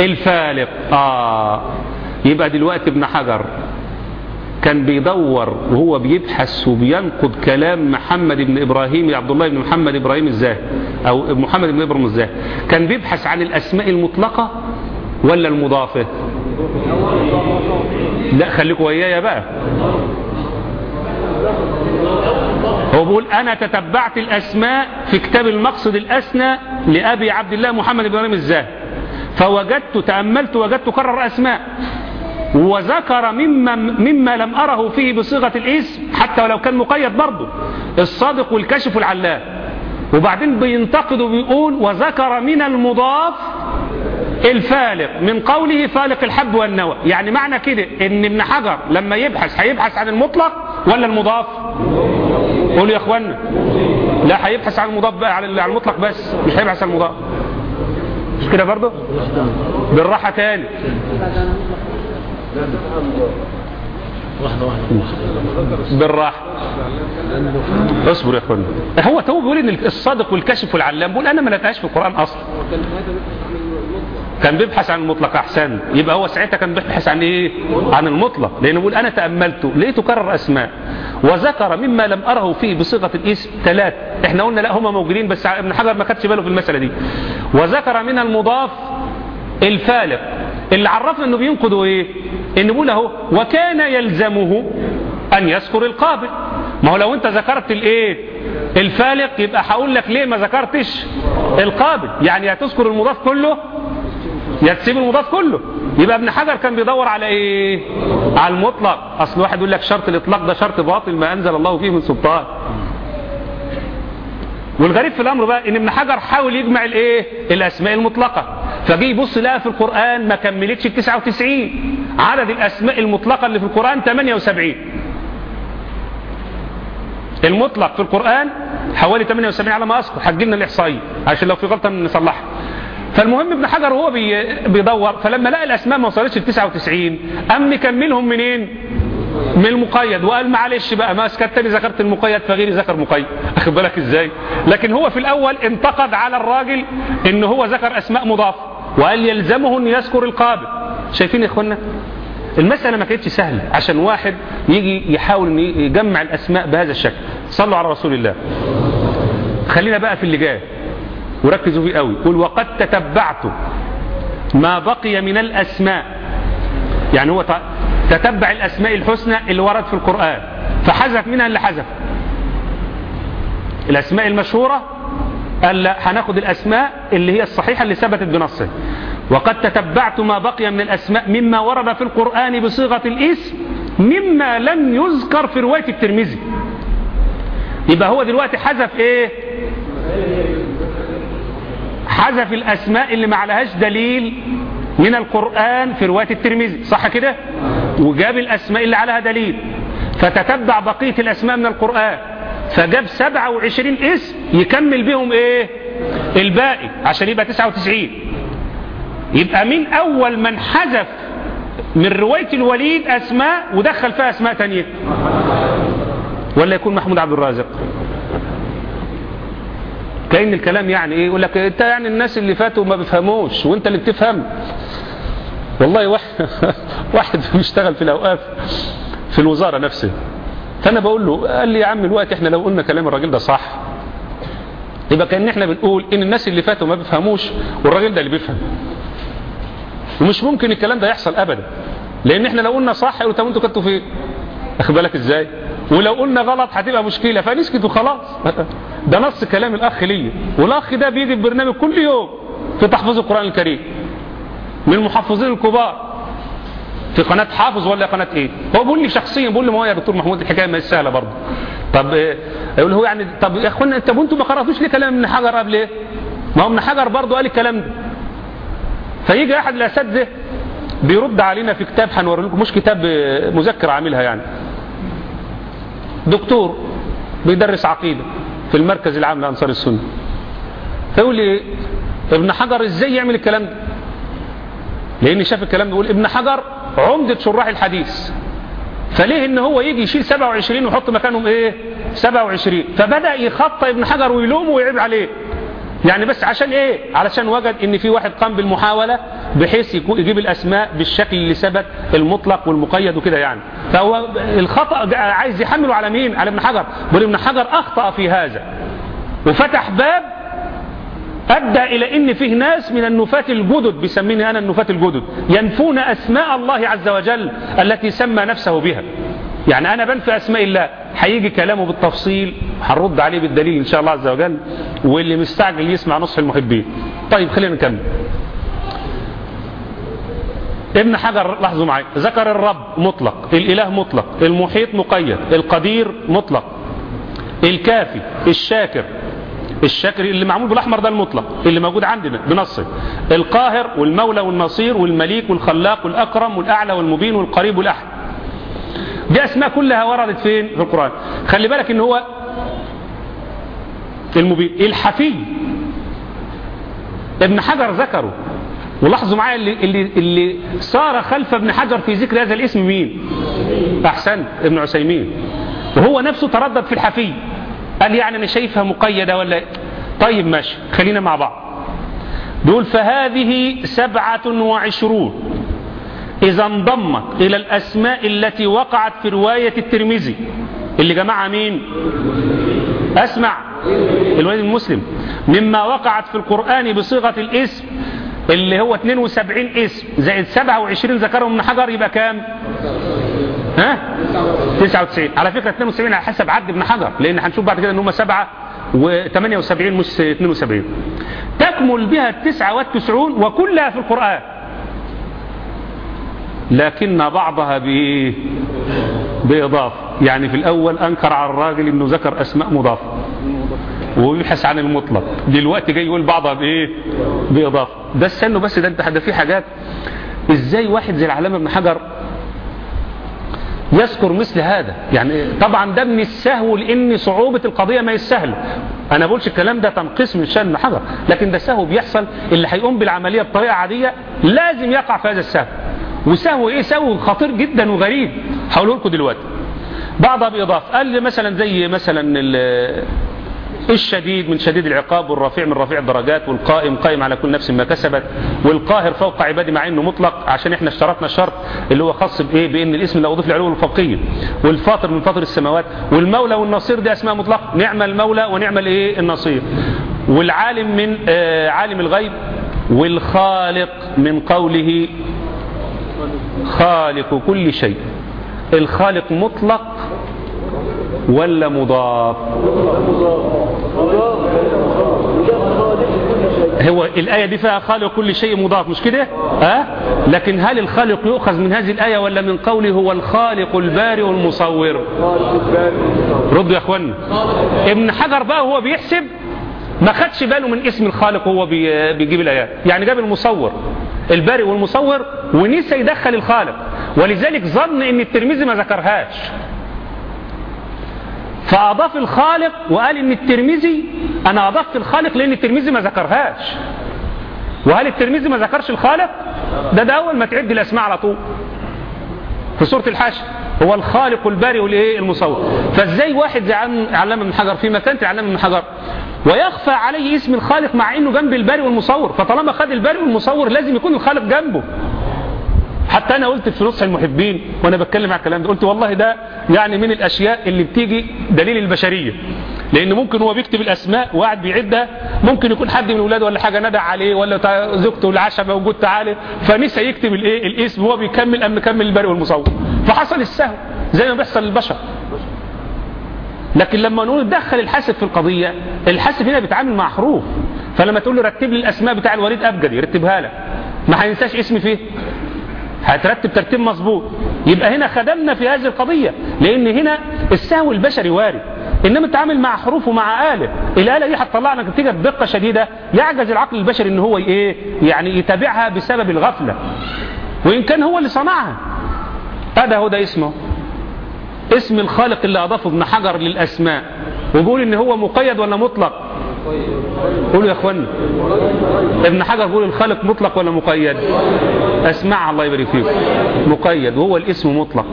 الفالق. آه. يبقى دلوقتي ابن حجر كان بيدور وهو بيبحث وبينقد كلام محمد بن إبراهيم عبد الله بن محمد إبراهيم الزاهد أو محمد بن إبراهيم الزاهد كان بيبحث عن الأسماء المطلقة ولا المضافة؟ لا خليكوا ويايا بقى. هو بيقول أنا تتبعت الأسماء في كتاب المقصد الأسنى لأبي عبد الله محمد بن إبراهيم الزاهد فوجدت تأملت وجدت كرر أسماء. وذكر مما, مما لم أره فيه بصيغة الاسم حتى ولو كان مقيد برضه. الصادق والكشف والعلام وبعدين بينتقد وبيقول وذكر من المضاف الفالق من قوله فالق الحب والنوى. يعني معنى كده إن ابن حجر لما يبحث هيبحث عن المطلق ولا المضاف؟ قولوا يا اخوانا لا هيبحث عن المضاف بقى عن المطلق بس مش هيبحث عن المضاف. مش كده برضه؟ بالراحة تاني. بالراحة. اصبر يا اخوانا هو تو بيقول إن الصادق والكشف والعلام بيقول أنا ما لقيتهاش في القرآن أصلا. كان بيبحث عن المطلق أحسن. يبقى هو ساعتها كان بيبحث عن إيه؟ عن المطلق. لأنه بيقول أنا تأملته لقيته كرر أسماء. وذكر مما لم أره فيه بصيغة الاسم ثلاث. إحنا قلنا لا هما موجودين بس ابن حجر ما خدش باله في المسألة دي. وذكر من المضاف الفالق. اللي عرفنا إنه بينقضوا إيه؟ إنه بيقول أهو وكان يلزمه أن يذكر القابل. ما هو لو أنت ذكرت الإيه؟ الفالق يبقى هقول لك ليه ما ذكرتش القابل؟ يعني هتذكر المضاف كله يا تسيب المضاف كله. يبقى ابن حجر كان بيدور على إيه؟ على المطلق. أصل واحد يقول لك شرط الإطلاق ده شرط باطل ما أنزل الله فيه من سلطان. والغريب في الأمر بقى إن ابن حجر حاول يجمع الإيه؟ الأسماء المطلقة. فجي يبص لها في القرآن ما كملتش ال 99 عدد الأسماء المطلقة اللي في القرآن 78 المطلق في القرآن حوالي 78 على ما أذكر. هتجي لنا الإحصائية عشان لو في غلطة نصلحها. فالمهم ابن حجر وهو بي بيدور فلما لقى الأسماء ما وصلتش ل 99 قام مكملهم منين؟ من المقيد. وقال معلش بقى ما اسكتني ذكرت المقيد فغيري ذكر مقيد. اخد بالك إزاي؟ لكن هو في الأول انتقد على الراجل إن هو ذكر أسماء مضافه وقال يلزمه إن يذكر القابل. شايفين يا اخوانا المسألة ما كانتش سهلة عشان واحد يجي يحاول إن يجمع الأسماء بهذا الشكل. صلوا على رسول الله. خلينا بقى في اللي جاي وركزوا فيه قوي. قل وقد تتبعت ما بقي من الأسماء. يعني هو تتبع الأسماء الحسنى اللي ورد في القرآن. فحذف منها اللي حذف. الأسماء المشهورة قال لا هناخد الأسماء اللي هي الصحيحة اللي ثبتت بنصه. وقد تتبعت ما بقي من الأسماء مما ورد في القرآن بصيغة الاسم مما لم يذكر في رواية الترمذي. يبقى هو دلوقتي حذف إيه؟ حذف الأسماء اللي ما عليهاش دليل من القرآن في رواية الترمذي. صح كده؟ وجاب الأسماء اللي عليها دليل فتتبع بقية الأسماء من القرآن فجاب 27 اسم يكمل بهم إيه؟ الباقي عشان يبقى 99 يبقى من أول من حذف من رواية الوليد أسماء ودخل فيها أسماء تانية. ولا يكون محمود عبد الرازق. كأن الكلام يعني إيه؟ يقول لك أنت يعني الناس اللي فاتوا ما بيفهموش وأنت اللي بتفهم. والله واحد واحد بيشتغل في الاوقاف في الوزارة نفسها فأنا بقول له قال لي يا عم الوقت إحنا لو قلنا كلام الراجل ده صح يبقى كأن إحنا بنقول إن الناس اللي فاتوا ما بيفهموش والراجل ده اللي بيفهم. ومش ممكن الكلام ده يحصل ابدا. لأن إحنا لو قلنا صح يقولوا أنتوا كنتوا فين اخد بالك إزاي؟ ولو قلنا غلط هتبقى مشكلة. فنسكت وخلاص. ده نص كلام الأخ ليا. والأخ ده بيجي البرنامج كل يوم في تحفيظ القرآن الكريم. من المحفظين الكبار في قناة حافظ ولا قناة إيه؟ هو بيقول لي شخصيا بيقول لي ما هو يا دكتور محمود الحكاية ما هي سهلة برضه. طب إيه؟ يقول هو يعني طب يا أخوانا طب أنتوا ما قرأتوش ليه كلام ابن حجر قبل إيه؟ ما هو ابن حجر برضه قال الكلام ده. فيجي أحد الأساتذة بيرد علينا في كتاب هنوري لكم مش كتاب مذكر عاملها يعني. دكتور بيدرس عقيدة في المركز العام لأنصار السنة. فيقول لي ابن حجر إزاي يعمل الكلام ده؟ لأن شاف الكلام ده يقول ابن حجر عمدة شراح الحديث. فليه إن هو يجي يشيل 27 ويحط مكانهم إيه؟ 27 فبدأ يخطى ابن حجر ويلومه ويعيب عليه. يعني بس عشان إيه؟ علشان وجد إن في واحد قام بالمحاولة بحيث يجيب الأسماء بالشكل اللي ثبت المطلق والمقيد وكده يعني. فهو الخطأ عايز يحمله على مين؟ على ابن حجر. بل ابن حجر أخطأ في هذا. وفتح باب أدى إلى إن فيه ناس من النفاة الجدد بيسميني أنا النفاة الجدد ينفون أسماء الله عز وجل التي سمى نفسه بها. يعني أنا بنفي أسماء الله هيجي كلامه بالتفصيل هنرد عليه بالدليل إن شاء الله عز وجل واللي مستعجل يسمع نصح المحبين. طيب خلينا نكمل. ابن حجر لاحظوا معي ذكر الرب مطلق الإله مطلق المحيط مقيد القدير مطلق الكافي الشاكر الشاكر اللي معمول بالأحمر ده المطلق اللي موجود عندنا بنصه. القاهر والمولى والنصير والمليك والخلاق والأكرم والأعلى والمبين والقريب والأحد. دي أسماء كلها وردت فين؟ في القرآن. خلي بالك إن هو المبين. الحفي. ابن حجر ذكره. ولاحظوا معايا اللي, اللي, اللي صار خلف ابن حجر في ذكر هذا الاسم مين؟ أحسن ابن عثيمين. وهو نفسه تردد في الحفي. قال يعني أنا شايفها مقيدة ولا طيب ماشي خلينا مع بعض. دول فهذه سبعة وعشرون. إذا انضمت إلى الأسماء التي وقعت في رواية الترمذي. اللي جمعها مين؟ أسمع. الوليد المسلم. مما وقعت في القرآن بصيغة الاسم اللي هو 72 اسم. زائد 27 ذكرهم ابن حجر يبقى كام؟ ها؟ 99 على فكرة 72 على حسب عد ابن حجر لأن هنشوف بعد كده إن هم 7 و78 مش 72 تكمل بها ال 99 وكلها في القرآن. لكن بعضها بإيه بإضافة. يعني في الأول أنكر على الراجل أنه ذكر أسماء مضافة ويبحث عن المطلق. دلوقتي جاي يقول بعضها بإيه بإضافة. ده استنوا بس ده أنت ده في حاجات. إزاي واحد زي العلامة ابن حجر يذكر مثل هذا. يعني طبعا ده من السهو لإن صعوبة القضية ما يسهل أنا بقولش الكلام ده تنقيص من شأن حجر لكن ده سهو بيحصل اللي هيقوم بالعملية بطريقة عادية لازم يقع في هذا السهو. وسهو إيه؟ سهو خطير جدا وغريب. هقوله لكم دلوقتي. بعضها باضافه قال لي مثلا زي مثلا الشديد من شديد العقاب والرفيع من رفيع الدرجات والقائم قائم على كل نفس ما كسبت والقاهر فوق عبادي مع إنه مطلق عشان إحنا اشترطنا الشرط اللي هو خاص بإيه؟ بإن الاسم لا يضيف العلو والفوقيه والفاطر من فاطر السماوات والمولى والنصير دي أسماء مطلقة. نعم المولى ونعم الإيه؟ النصير. والعالم من آه عالم الغيب والخالق من قوله خالق كل شيء. الخالق مطلق ولا مضاف. هو الآية دي فيها خالق كل شيء مضاف مش كده؟ أه؟ لكن هل الخالق يؤخذ من هذه الآية ولا من قوله هو الخالق البارئ المصور؟ ردوا يا اخوانا ابن حجر بقى هو بيحسب ما خدش باله من اسم الخالق وهو بيجيب الآيات. يعني جاب المصور البارئ والمصور ونسى يدخل الخالق. ولذلك ظن إن الترمذي ما ذكرهاش. فأضاف الخالق وقال إن الترمذي أنا أضفت الخالق لأن الترمذي ما ذكرهاش. وهل الترمذي ما ذكرش الخالق؟ ده ده أول ما تعد الأسماء على طول. في سورة الحشر هو الخالق البارئ والإيه؟ المصور. فإزاي واحد زي علامة ابن حجر في مكانه علامة ابن حجر ويخفى عليه اسم الخالق مع إنه جنب البارئ والمصور فطالما خد البارئ والمصور لازم يكون الخالق جنبه. حتى أنا قلت في نصح المحبين وأنا بتكلم على الكلام ده قلت والله ده يعني من الأشياء اللي بتيجي دليل البشرية. لأن ممكن هو بيكتب الأسماء وقاعد بيعدها ممكن يكون حد من أولاده ولا حاجة ندى عليه ولا زوجته العشاء موجود تعالى فنسى يكتب الإيه؟ الاسم وهو بيكمل أم مكمل البارئ والمصور. فحصل السهو زي ما بيحصل للبشر. لكن لما نقول دخل الحاسب في القضية الحاسب هنا بيتعامل مع حروف. فلما تقول له رتب لي الأسماء بتاع الوليد أبجدي يرتبها لك. ما هينساش اسمي فيه. هترتب ترتيب مظبوط. يبقى هنا خدمنا في هذه القضية لأن هنا السهو البشري وارد. إنما التعامل مع حروف ومع آلة الآلة دي هتطلع لك نتيجة بدقة شديدة يعجز العقل البشري إن هو إيه يعني يتابعها بسبب الغفلة. وإن كان هو اللي صنعها. هذا هو ده اسمه. اسم الخالق اللي أضافه ابن حجر للأسماء. وبيقول إن هو مقيد ولا مطلق. قولوا يا اخوانا ابن حجر بيقول الخالق مطلق ولا مقيد؟ أسمع الله يبارك فيكم مقيد وهو الاسم مطلق.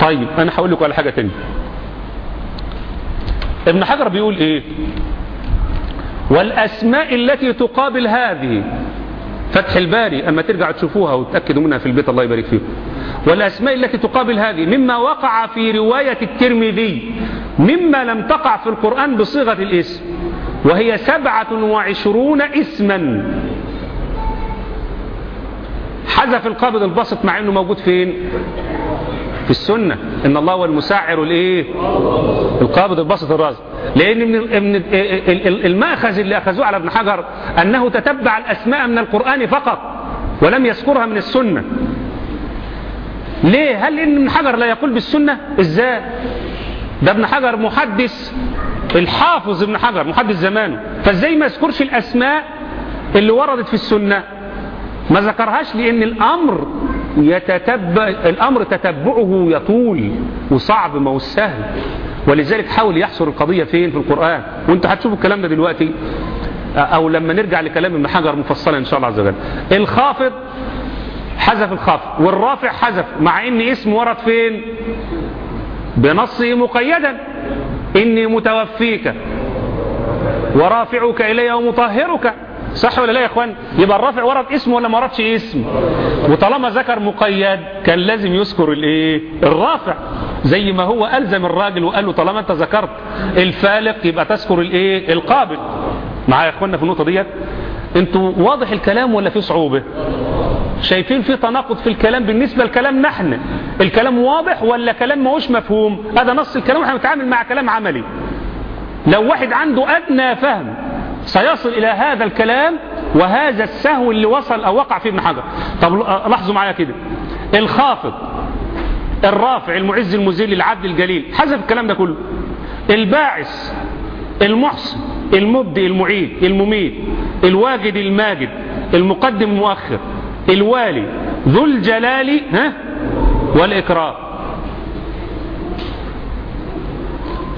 طيب أنا هقول لكم على حاجة تانية. ابن حجر بيقول إيه؟ والأسماء التي تقابل هذه. فتح الباري أما ترجعوا تشوفوها وتأكدوا منها في البيت الله يبارك فيكم والأسماء التي تقابل هذه مما وقع في رواية الترمذي مما لم تقع في القرآن بصيغة الاسم وهي سبعة وعشرون اسما. حذف القابض البسط مع إنه موجود فين؟ في السنة. إن الله هو المسعر الإيه؟ القابض البسط الرازق لأن من من المأخذ اللي أخذوه على ابن حجر أنه تتبع الأسماء من القرآن فقط ولم يذكرها من السنة. ليه؟ هل إن ابن حجر لا يقول بالسنة؟ إزاي؟ ده ابن حجر محدث الحافظ ابن حجر محدث زمانه. فازاي ما يذكرش الأسماء اللي وردت في السنة؟ ما ذكرهاش لأن الأمر يتتبع الأمر تتبعه يطول وصعب ما هو سهل ولذلك حاول يحصر القضية فين؟ في القرآن. وانت هتشوفوا الكلام ده دلوقتي أو لما نرجع لكلام ابن حجر مفصلا إن شاء الله عز وجل. الخافض حذف الخافض والرافع حذف مع إن اسم ورد فين؟ بنصه مقيدا. إني متوفيك ورافعك إلي ومطهرك. صح ولا لا يا إخوان؟ يبقى الرافع ورد اسم ولا ما وردش اسم؟ وطالما ذكر مقيد كان لازم يذكر الإيه؟ الرافع. زي ما هو ألزم الراجل وقال له طالما أنت ذكرت الفالق يبقى تذكر الإيه؟ القابل. معايا يا إخوانا في النقطة ديت؟ أنتوا واضح الكلام ولا في صعوبة؟ شايفين في تناقض في الكلام بالنسبة لكلام نحن. الكلام واضح ولا كلام ماهوش مفهوم؟ هذا نص الكلام إحنا بنتعامل مع كلام عملي. لو واحد عنده أدنى فهم سيصل إلى هذا الكلام وهذا السهو اللي وصل أو وقع فيه ابن حجر. طب لاحظوا معايا كده. الخافض الرافع المعز المذل العبد الجليل حسب الكلام ده كله. الباعث المحسن المبدئ المعيد المميت الواجد الماجد المقدم المؤخر. الوالي ذو الجلال ها؟ والإكرام.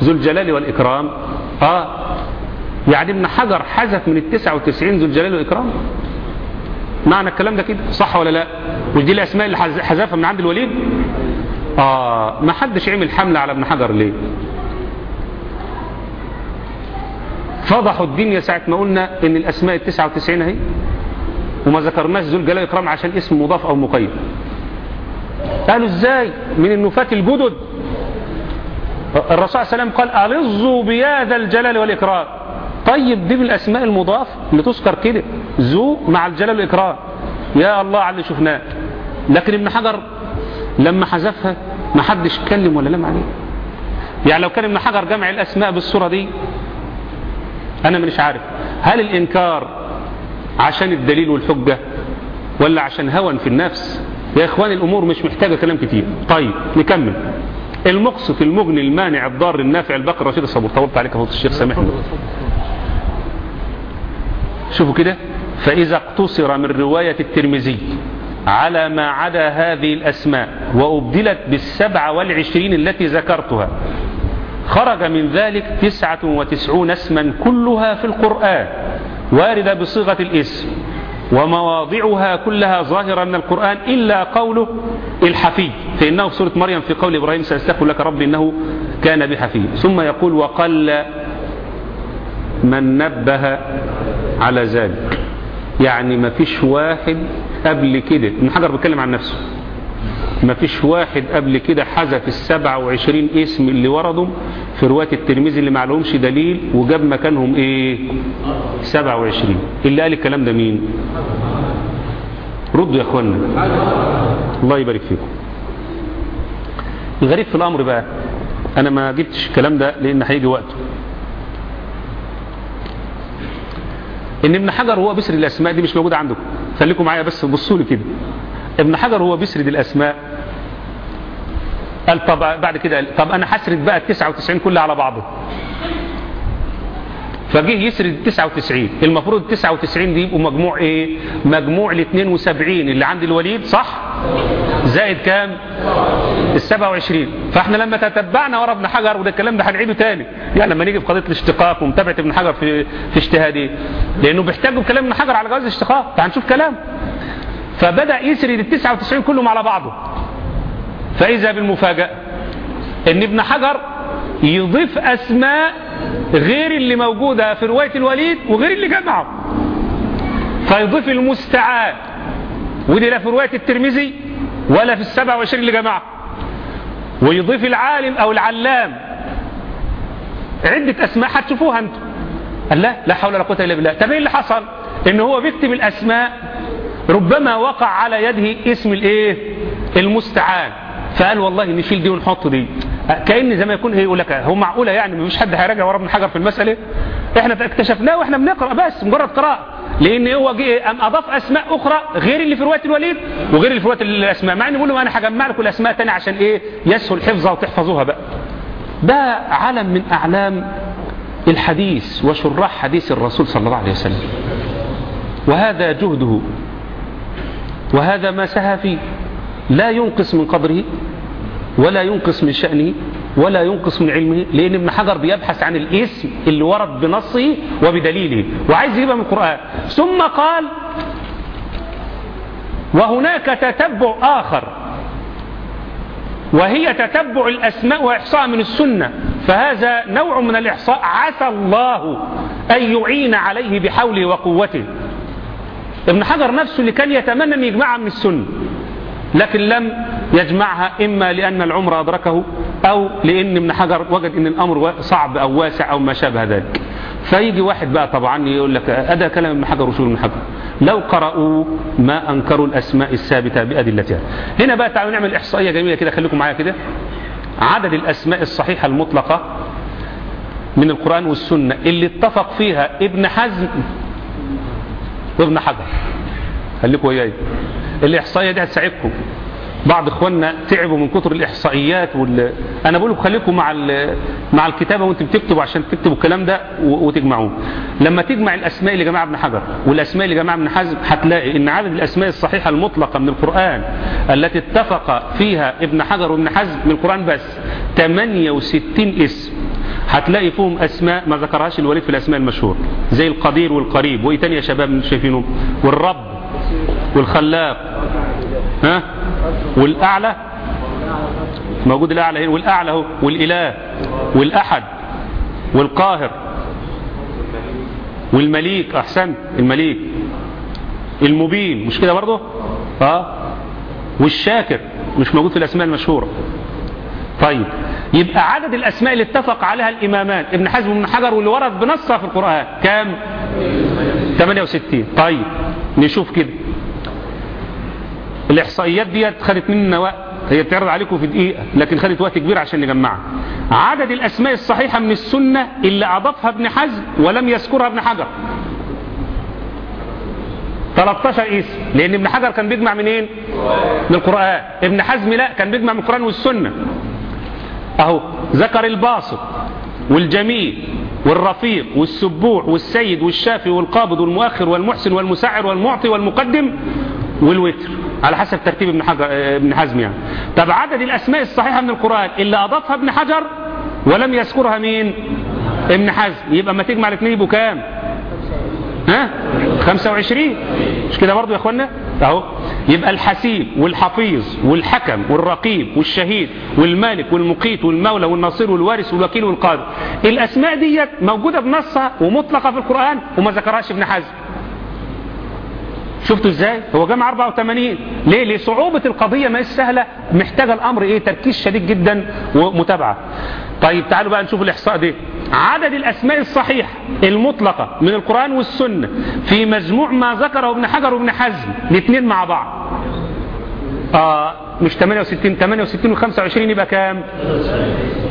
ذو الجلال والإكرام. آه. يعني ابن حجر حذف من التسعة وتسعين ذو الجلال والإكرام؟ معنى الكلام ده كده صح ولا لا؟ ودي الأسماء اللي حذفها من عند الوليد؟ آه. ما حدش عمل حملة على ابن حجر ليه؟ فضحوا الدنيا ساعة ما قلنا إن الأسماء التسعة وتسعين أهي. وما ذكرناش ذو الجلال والإكرام عشان اسم مضاف أو مقيد. قالوا إزاي؟ من النفاة الجدد. الرسول عليه وسلم قال ألظوا بيا ذا الجلال والإكرام. طيب دي من الأسماء المضاف اللي تذكر كده. ذو مع الجلال والإكرام. يا الله على اللي شفناه. لكن ابن حجر لما حذفها ما حدش اتكلم ولا لم عليه. يعني لو كان ابن حجر جمع الأسماء بالصورة دي أنا مش عارف. هل الإنكار عشان الدليل والحجة ولا عشان هوى في النفس؟ يا إخواني الأمور مش محتاجة كلام كتير. طيب نكمل. المقصف المغني المانع الضار النافع الباقي الرشيد الصبور. طولت عليك فضل الشيخ سامحني. شوفوا كده. فإذا اقتصر من رواية الترمذي على ما عدا هذه الأسماء وأبدلت بالسبعة والعشرين التي ذكرتها خرج من ذلك تسعة وتسعون اسما كلها في القرآن. واردة بصيغة الاسم ومواضعها كلها ظاهرة من القرآن إلا قوله الحفي فإنه في سورة مريم في قول إبراهيم سأستغفر لك ربي إنه كان بحفي ثم يقول وقل من نبه على ذلك. يعني ما فيش واحد قبل كده. ابن حجر بيتكلم عن نفسه. ما فيش واحد قبل كده حذف السبعة وعشرين اسم اللي وردوا في رواية الترمذي اللي معلهمش دليل وجاب مكانهم إيه؟ سبعة وعشرين. اللي قال الكلام ده مين؟ ردوا يا اخوانا الله يبارك فيكم. الغريب في الأمر بقى أنا ما جبتش الكلام ده لأن هيجي وقته إن ابن حجر هو بسر الأسماء دي مش موجودة عندكم. خليكم معايا بس بصوا لي كده. ابن حجر هو بيسرد الأسماء قال طب بعد كده قال طب أنا هسرد بقى ال 99 كلها على بعضه. فجه يسرد ال 99 المفروض ال 99 دي يبقوا مجموع إيه؟ مجموع ال 72 اللي عند الوليد صح؟ زائد كام؟ ال 27 فإحنا لما تتبعنا ورا ابن حجر وده الكلام ده هنعيده تاني. يعني لما نيجي في قضية الاشتقاق ومتابعة ابن حجر في في اجتهاده لأنه بيحتاجوا كلام ابن حجر على جواز الاشتقاق. فهنشوف كلام. فبدأ يسرد ال 99 كلهم على بعضه. فإذا بالمفاجأة إن ابن حجر يضيف أسماء غير اللي موجودة في رواية الوليد وغير اللي جمعه فيضيف المستعان ودي لا في رواية الترمذي ولا في السبع وعشرين اللي جمعه ويضيف العالم أو العلام. عدة أسماء هتشوفوها أنتم. قال لا لا حول ولا قوة إلا بالله. طب إيه اللي حصل؟ إن هو بيكتب الأسماء ربما وقع على يده اسم الإيه؟ المستعان. فقال والله نشيل دي ونحط دي. كأن زي ما يكون يقول لك هو معقولة يعني مفيش حد هيراجع ورا ابن حجر في المسألة؟ إحنا اكتشفناه وإحنا بنقرأ بس مجرد قراءة. لأن هو أم أضاف أسماء أخرى غير اللي في رواية الوليد وغير اللي في رواية الأسماء مع ان بيقول له أنا هجمع لكم الأسماء تاني عشان إيه؟ يسهل حفظها وتحفظوها بقى. ده علم من أعلام الحديث وشراح حديث الرسول صلى الله عليه وسلم. وهذا جهده. وهذا ما سهى فيه. لا ينقص من قدره. ولا ينقص من شأنه ولا ينقص من علمه لأن ابن حجر بيبحث عن الاسم اللي ورد بنصه وبدليله وعايز يجيبها من القرآن. ثم قال وهناك تتبع آخر وهي تتبع الأسماء وإحصاء من السنة فهذا نوع من الإحصاء عسى الله أن يعين عليه بحوله وقوته. ابن حجر نفسه اللي كان يتمنى أن يجمعها من السنة لكن لم يجمعها إما لأن العمر أدركه أو لأن ابن حجر وجد أن الأمر صعب أو واسع أو ما شابه ذلك. فيجي واحد بقى طبعا يقول لك أدا كلام ابن حجر وشو ابن حجر. لو قرأوا ما أنكروا الأسماء الثابتة بأدلتها. هنا بقى تعالوا نعمل إحصائية جميلة كده خليكم معايا كده. عدد الأسماء الصحيحة المطلقة من القرآن والسنة اللي اتفق فيها ابن حزم وابن حجر. خليكم وياي. الإحصائية دي هتساعدكم. بعض إخواننا تعبوا من كتر الإحصائيات وال... أنا بقول لكم خليكم مع ال... مع الكتابة وأنتم بتكتبوا عشان تكتبوا الكلام ده و... وتجمعوه. لما تجمع الأسماء اللي جمعها ابن حجر والأسماء اللي جمعها ابن حزم هتلاقي إن عدد الأسماء الصحيحة المطلقة من القرآن التي اتفق فيها ابن حجر وابن حزم من القرآن بس 68 اسم. هتلاقي فيهم أسماء ما ذكرهاش الوليد في الأسماء المشهور. زي القدير والقريب. وإيه تاني يا شباب شايفينهم؟ والرب والخلاق. ها؟ والأعلى. موجود الأعلى هنا. والأعلى هو والإله والأحد والقاهر والمليك. أحسن. المليك. المبين. مش كده برضه؟ آه. والشاكر. مش موجود في الأسماء المشهورة. طيب. يبقى عدد الأسماء اللي اتفق عليها الإمامان ابن حزم وابن حجر واللي ورد بنصها في القرآن. كام؟ 68 طيب. نشوف كده. الإحصائيات ديت خدت مننا وقت هي بتعرض عليكم في دقيقة لكن خدت وقت كبير عشان نجمعها. عدد الأسماء الصحيحة من السنة اللي أضافها ابن حزم ولم يذكرها ابن حجر. 13 اسم لأن ابن حجر كان بيجمع منين؟ من القرآن. ابن حزم لا كان بيجمع من القرآن والسنة. أهو ذكر الباسط والجميل والرفيق والسبوع والسيد والشافي والقابض والمؤخر والمحسن والمسعر والمعطي والمقدم والوتر. على حسب ترتيب ابن حجر ابن حزم يعني. طب عدد الأسماء الصحيحة من القرآن اللي أضافها ابن حجر ولم يذكرها مين؟ ابن حزم. يبقى ما تجمع الاثنين يبقوا كام؟ ها؟ 25 مش كده برضو يا اخوانا أهو. يبقى الحسيب والحفيظ والحكم والرقيب والشهيد والمالك والمقيت والمولى والنصير والوارث والوكيل والقادر. الأسماء ديت موجودة بنصها ومطلقة في القرآن وما ذكرهاش ابن حزم. شفتوا إزاي؟ هو جمع 84 ليه؟ لصعوبة القضية ما هي سهلة. محتاجة الأمر إيه؟ تركيز شديد جدا ومتابعة. طيب تعالوا بقى نشوف الإحصاء دي. عدد الأسماء الصحيحة المطلقة من القرآن والسنة في مجموع ما ذكره ابن حجر وابن حزم الاثنين مع بعض. آه مش 68 68 و 25 يبقى كام؟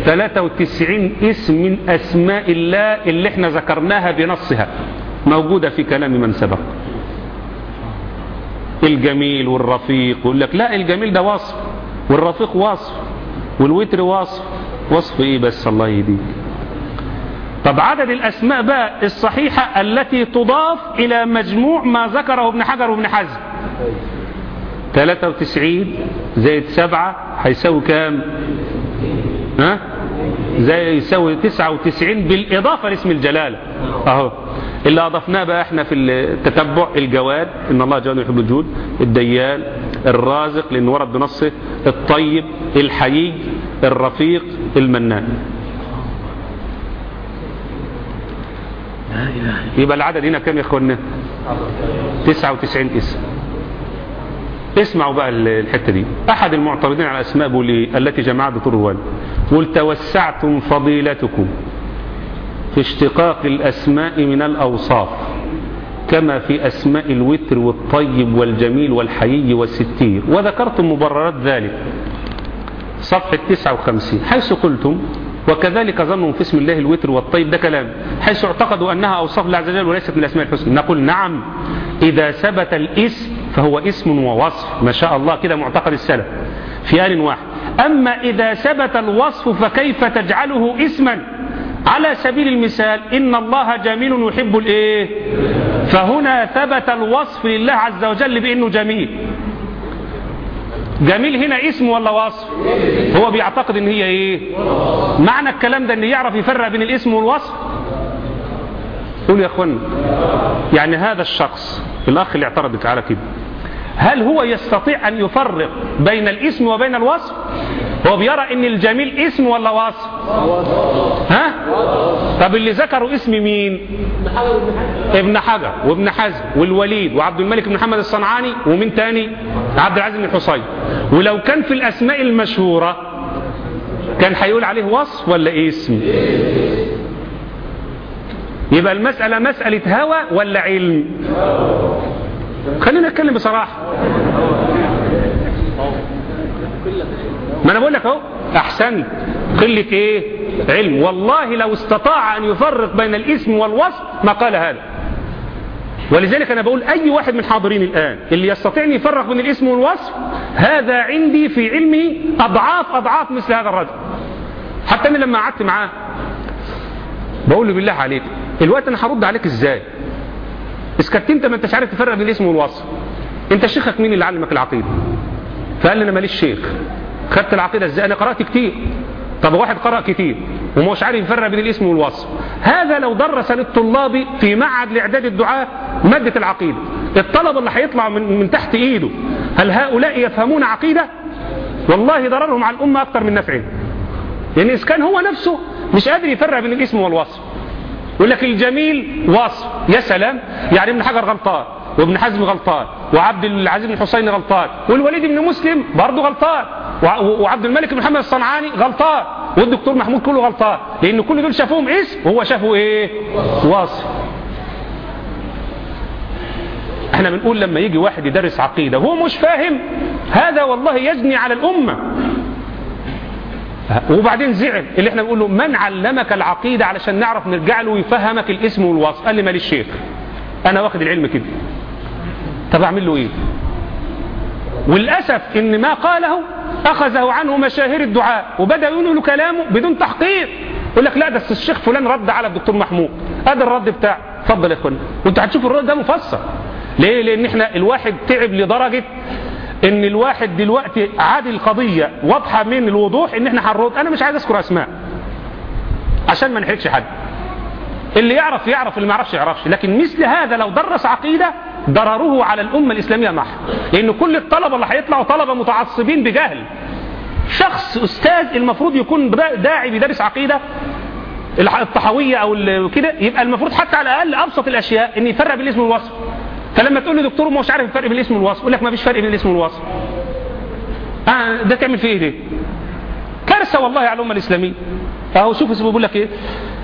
93 اسم من أسماء الله اللي إحنا ذكرناها بنصها. موجودة في كلام من سبق. الجميل والرفيق يقول لك لا الجميل ده وصف والرفيق وصف والوتر وصف وصف إيه بس؟ الله يهديك. طب عدد الأسماء بقى الصحيحة التي تضاف إلى مجموع ما ذكره ابن حجر وابن حزم؟ 93 زائد 7 هيساوي كام؟ ها؟ زي يساوي 99 بالإضافة لاسم الجلالة. أهو. اللي أضفناه بقى إحنا في التتبع الجواد إن الله جواد يحب الجود الديان الرازق لأن ورد بنصه الطيب الحيي الرفيق المنان. يبقى العدد هنا كام يا اخوانا 99 اسم. اسمعوا بقى الحتة دي. أحد المعترضين على الأسماء بيقول إيه التي جمعت بطول الرواد قل توسعتم فضيلتكم. في اشتقاق الأسماء من الأوصاف كما في أسماء الوتر والطيب والجميل والحيي والستير. وذكرتم مبررات ذلك. صفحة 59 حيث قلتم وكذلك ظنوا في اسم الله الوتر والطيب ده كلام حيث اعتقدوا أنها أوصاف الله عز وجل وليست من الأسماء الحسنى. نقول نعم إذا ثبت الاسم فهو اسم ووصف ما شاء الله كده معتقد السلف. في آل واحد. أما إذا ثبت الوصف فكيف تجعله اسما؟ على سبيل المثال إن الله جميل يحب الإيه؟ فهنا ثبت الوصف لله عز وجل بأنه جميل. جميل هنا اسم ولا وصف؟ هو بيعتقد إن هي إيه؟ معنى الكلام ده إن يعرف يفرق بين الاسم والوصف؟ قول يا اخوانا يعني هذا الشخص الأخ اللي اعترض على كده هل هو يستطيع أن يفرق بين الاسم وبين الوصف؟ هو بيرى إن الجميل اسم ولا وصف؟ ها؟ طب اللي ذكروا اسم مين؟ ابن حجر وابن حزم والوليد وعبد الملك بن محمد الصنعاني ومين تاني؟ عبد العزيز بن الحصين ولو كان في الأسماء المشهورة كان هيقول عليه وصف ولا اسم؟ يبقى المسألة مسألة هوى ولا علم؟ خلينا نتكلم بصراحة. ما أنا بقول لك أهو احسنت قلة إيه علم. والله لو استطاع أن يفرق بين الاسم والوصف ما قال هذا. ولذلك أنا بقول أي واحد من الحاضرين الآن اللي يستطيع أن يفرق بين الاسم والوصف هذا عندي في علمي أضعاف أضعاف مثل هذا الرجل. حتى أنا لما قعدت معاه بقول له بالله عليك الوقت أنا هرد عليك إزاي؟ اسكت انت ما انتش عارف تفرق بين الاسم والوصف. انت شيخك مين اللي علمك العقيدة؟ فقال لي أنا ماليش شيخ. خدت العقيدة إزاي؟ أنا قرأت كتير. طب واحد قرأ كتير ومش عارف يفرق بين الاسم والوصف. هذا لو درس للطلاب في معهد لإعداد الدعاء مادة العقيدة. الطلبه اللي هيطلع من, من تحت إيده. هل هؤلاء يفهمون عقيدة؟ والله ضررهم على الأمة أكثر من نفعهم. لأن اذا كان هو نفسه مش قادر يفرق بين الاسم والوصف. يقول لك الجميل وصف يا سلام. يعني ابن حجر غلطان وابن حزم غلطان وعبد العزيز بن الحسين غلطان والوليد بن مسلم برضه غلطان وعبد الملك بن محمد الصنعاني غلطان والدكتور محمود كله غلطان لأن كل دول شافوهم اسم وهو شافه إيه؟ وصف إحنا بنقول لما يجي واحد يدرس عقيدة وهو مش فاهم هذا والله يجني على الأمة. وبعدين زعل اللي إحنا بنقول له من علمك العقيدة علشان نعرف نرجع له ويفهمك الاسم والوصف؟ قال لي ماليش شيخ. أنا واخد العلم كده. طب أعمل له إيه؟ والاسف إن ما قاله أخذه عنه مشاهير الدعاء وبدا يقولوا كلامه بدون تحقيق. يقول لك لا ده الشيخ فلان رد على الدكتور محمود. هذا الرد بتاعه اتفضل يا اخوانا وأنتوا هتشوفوا الرد ده مفسر ليه؟ لأن إحنا الواحد تعب لدرجة إن الواحد دلوقتي عادي القضية واضحة من الوضوح إن إحنا هنرد. أنا مش عايز أذكر أسماء. عشان ما نحرجش حد. اللي يعرف يعرف اللي ما يعرفش يعرفش. لكن مثل هذا لو درس عقيدة ضرره على الأمة الإسلامية محض لأن كل الطلبة اللي هيطلعوا طلبة متعصبين بجهل. شخص أستاذ المفروض يكون داعي بيدرس عقيدة الطحوية أو كده يبقى المفروض حتى على الأقل أبسط الأشياء إن يفرق بين الاسم والوصف فلما تقول له دكتور مش عارف الفرق بين الاسم والوصف يقول لك ما فيش فرق بين الاسم والوصف. آه ده تعمل فيه إيه ده كارثة والله على الأمة الإسلامية. أهو شوف بيقول لك إيه؟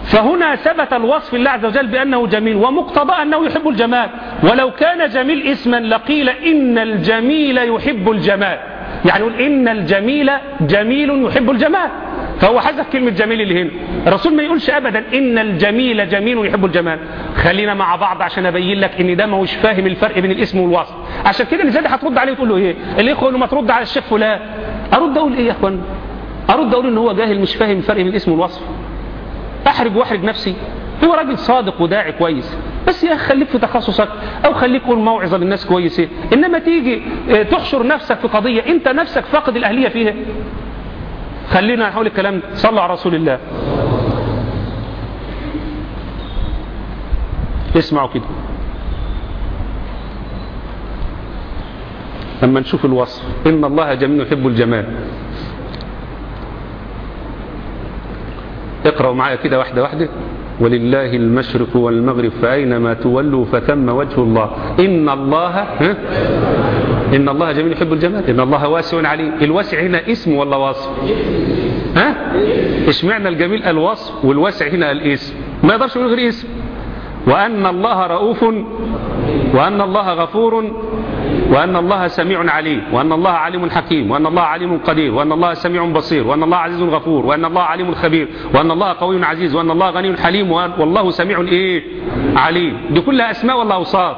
فهنا ثبت الوصف الله عز وجل بأنه جميل ومقتضى أنه يحب الجمال. ولو كان جميل اسما لقيل إن الجميل يحب الجمال. يعني يقول إن الجميل جميل يحب الجمال. فهو حذف كلمة جميل اللي هنا. الرسول ما يقولش أبدا إن الجميل جميل يحب الجمال. خلينا مع بعض عشان أبين لك إن ده ما هوش فاهم الفرق بين الاسم والوصف. عشان كده اللي زي هترد عليه وتقول له إيه؟ الإخوة يقولوا ما ترد على الشيخ فلان. أرد أقول إيه يا إخوان؟ أرد أقول إن هو جاهل مش فاهم الفرق بين الاسم والوصف. أحرج وأحرج نفسي. هو راجل صادق وداعي كويس. بس يا خليك في تخصصك أو خليك قول موعظة للناس كويسة. إنما تيجي آه، تحشر نفسك في قضية أنت نفسك فاقد الأهلية فيها. خلينا نحاول الكلام. صلوا على رسول الله. اسمعوا كده. لما نشوف الوصف. إن الله جميل يحب الجمال. اقرأوا معايا كده واحدة واحدة. ولله المشرق والمغرب فأينما تولوا فثم وجه الله. إن الله ها؟ إن الله جميل يحب الجمال. إن الله واسع عليم. الواسع هنا اسم ولا وصف؟ ها؟ اشمعنى الجميل الوصف والواسع هنا الاسم؟ ما يقدرش يقول غير اسم. وأن الله رؤوف وأن الله غفور وأن الله سميع عليم وأن الله عليم حكيم وأن الله عليم قدير وأن الله سميع بصير وأن الله عزيز غفور وأن الله عليم خبير وأن الله قوي عزيز وأن الله غني حليم والله سميع إيه؟ عليم. دي كلها أسماء ولا أوصاف؟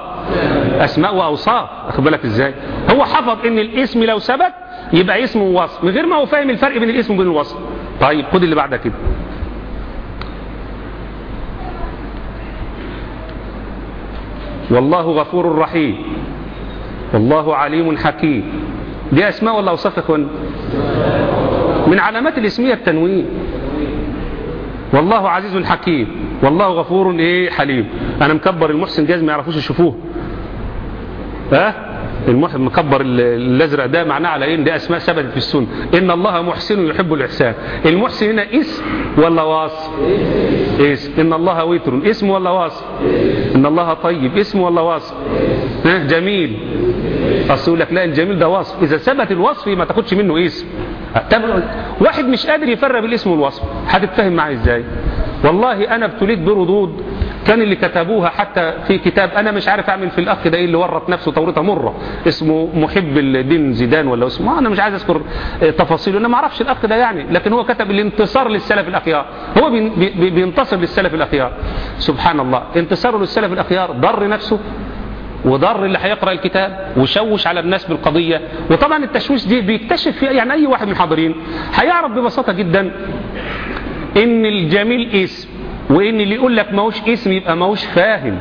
أسماء وأوصاف. أخد بالك إزاي؟ هو حفظ إن الاسم لو ثبت يبقى اسم ووصف من غير ما هو فاهم الفرق بين الاسم وبين الوصف. طيب خد اللي بعدها كده. والله غفور رحيم. والله عليم حكيم. دي أسماء ولا اخوان من علامات الاسمية التنوين. والله عزيز حكيم. والله غفور إيه حليم. أنا مكبر المحسن جاز ما يعرفوش يشوفوه. ها؟ المحسن مكبر ال- الازرق ده معناه على إيه؟ ده أسماء ثبتت في السنة. إن الله محسن يحب الإحسان. المحسن هنا اسم ولا وصف اسم إن الله وتر. إسم ولا وصف إن الله طيب. إسم ولا وصف ها؟ جميل. أصل يقول لك لا الجميل ده وصف إذا ثبت الوصف ما تاخدش منه اسم واحد مش قادر يفرق بالاسم والوصف. هتتفهم معايا إزاي؟ والله أنا ابتليت بردود كان اللي كتبوها حتى في كتاب أنا مش عارف أعمل في الأخ ده إيه اللي ورط نفسه تورطه مرة. اسمه محب الدين زيدان ولا اسمه. أنا مش عايز أذكر آه، تفاصيله أنا ما أعرفش الأخ ده يعني. لكن هو كتب الانتصار للسلف الأخيار. هو بين- بي- بينتصر للسلف الأخيار. سبحان الله انتصاره للسلف الأخيار ضر نفسه وضر اللي هيقرأ الكتاب وشوش على الناس بالقضية. وطبعا التشويش دي بيكتشف فيها يعني أي واحد من الحاضرين هيعرف ببساطة جدا إن الجميل اسم وإن اللي يقول لك ماهوش اسم يبقى ماهوش فاهم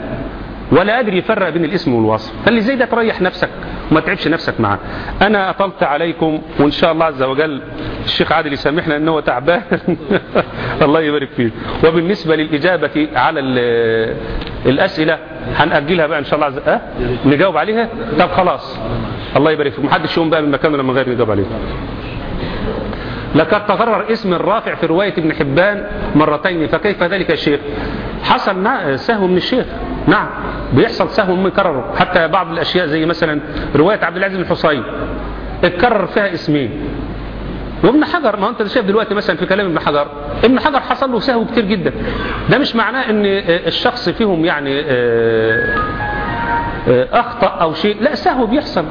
ولا قادر يفرق بين الاسم والوصف. فاللي زي ده تريح نفسك وما تعبش نفسك معاه. أنا أطلت عليكم وإن شاء الله عز وجل الشيخ عادل يسامحنا إن هو تعبان. الله يبارك فيه. وبالنسبة للإجابة على ال- الأسئلة هنأجلها بقى إن شاء الله عز أه؟ نجاوب عليها؟ طب خلاص. الله يبارك فيك. محدش يقوم بقى من مكانه لما غير نجاوب عليها. لقد تكرر اسم الرافع في رواية ابن حبان مرتين فكيف ذلك يا شيخ؟ حصل سهو من الشيخ. نعم بيحصل سهو مكرر. حتى بعض الأشياء زي مثلا رواية عبد العزيز بن حصين اتكرر فيها اسمين. وابن حجر ما انت شايف دلوقتي مثلا في كلام ابن حجر؟ ابن حجر حصل له سهو كتير جدا. ده مش معناه إن آه، الشخص فيهم يعني آه، آه، أخطأ أو شيء. لا سهو بيحصل.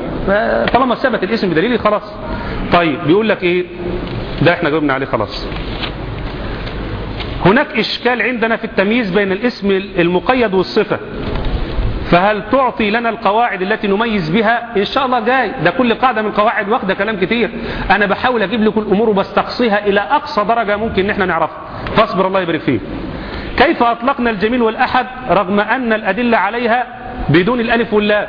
طالما ثبت الاسم بدليل خلاص. طيب بيقول لك إيه؟ ده إحنا جاوبنا عليه خلاص. هناك إشكال عندنا في التمييز بين الاسم المقيد والصفة. فهل تعطي لنا القواعد التي نميز بها؟ إن شاء الله جاي. ده كل قاعدة من القواعد واخدة كلام كتير. أنا بحاول أجيب لكم الأمور وبستقصيها إلى أقصى درجة ممكن إن إحنا نعرفها. فاصبر الله يبارك فيك. كيف أطلقنا الجميل والأحد رغم أن الأدلة عليها بدون الألف واللام؟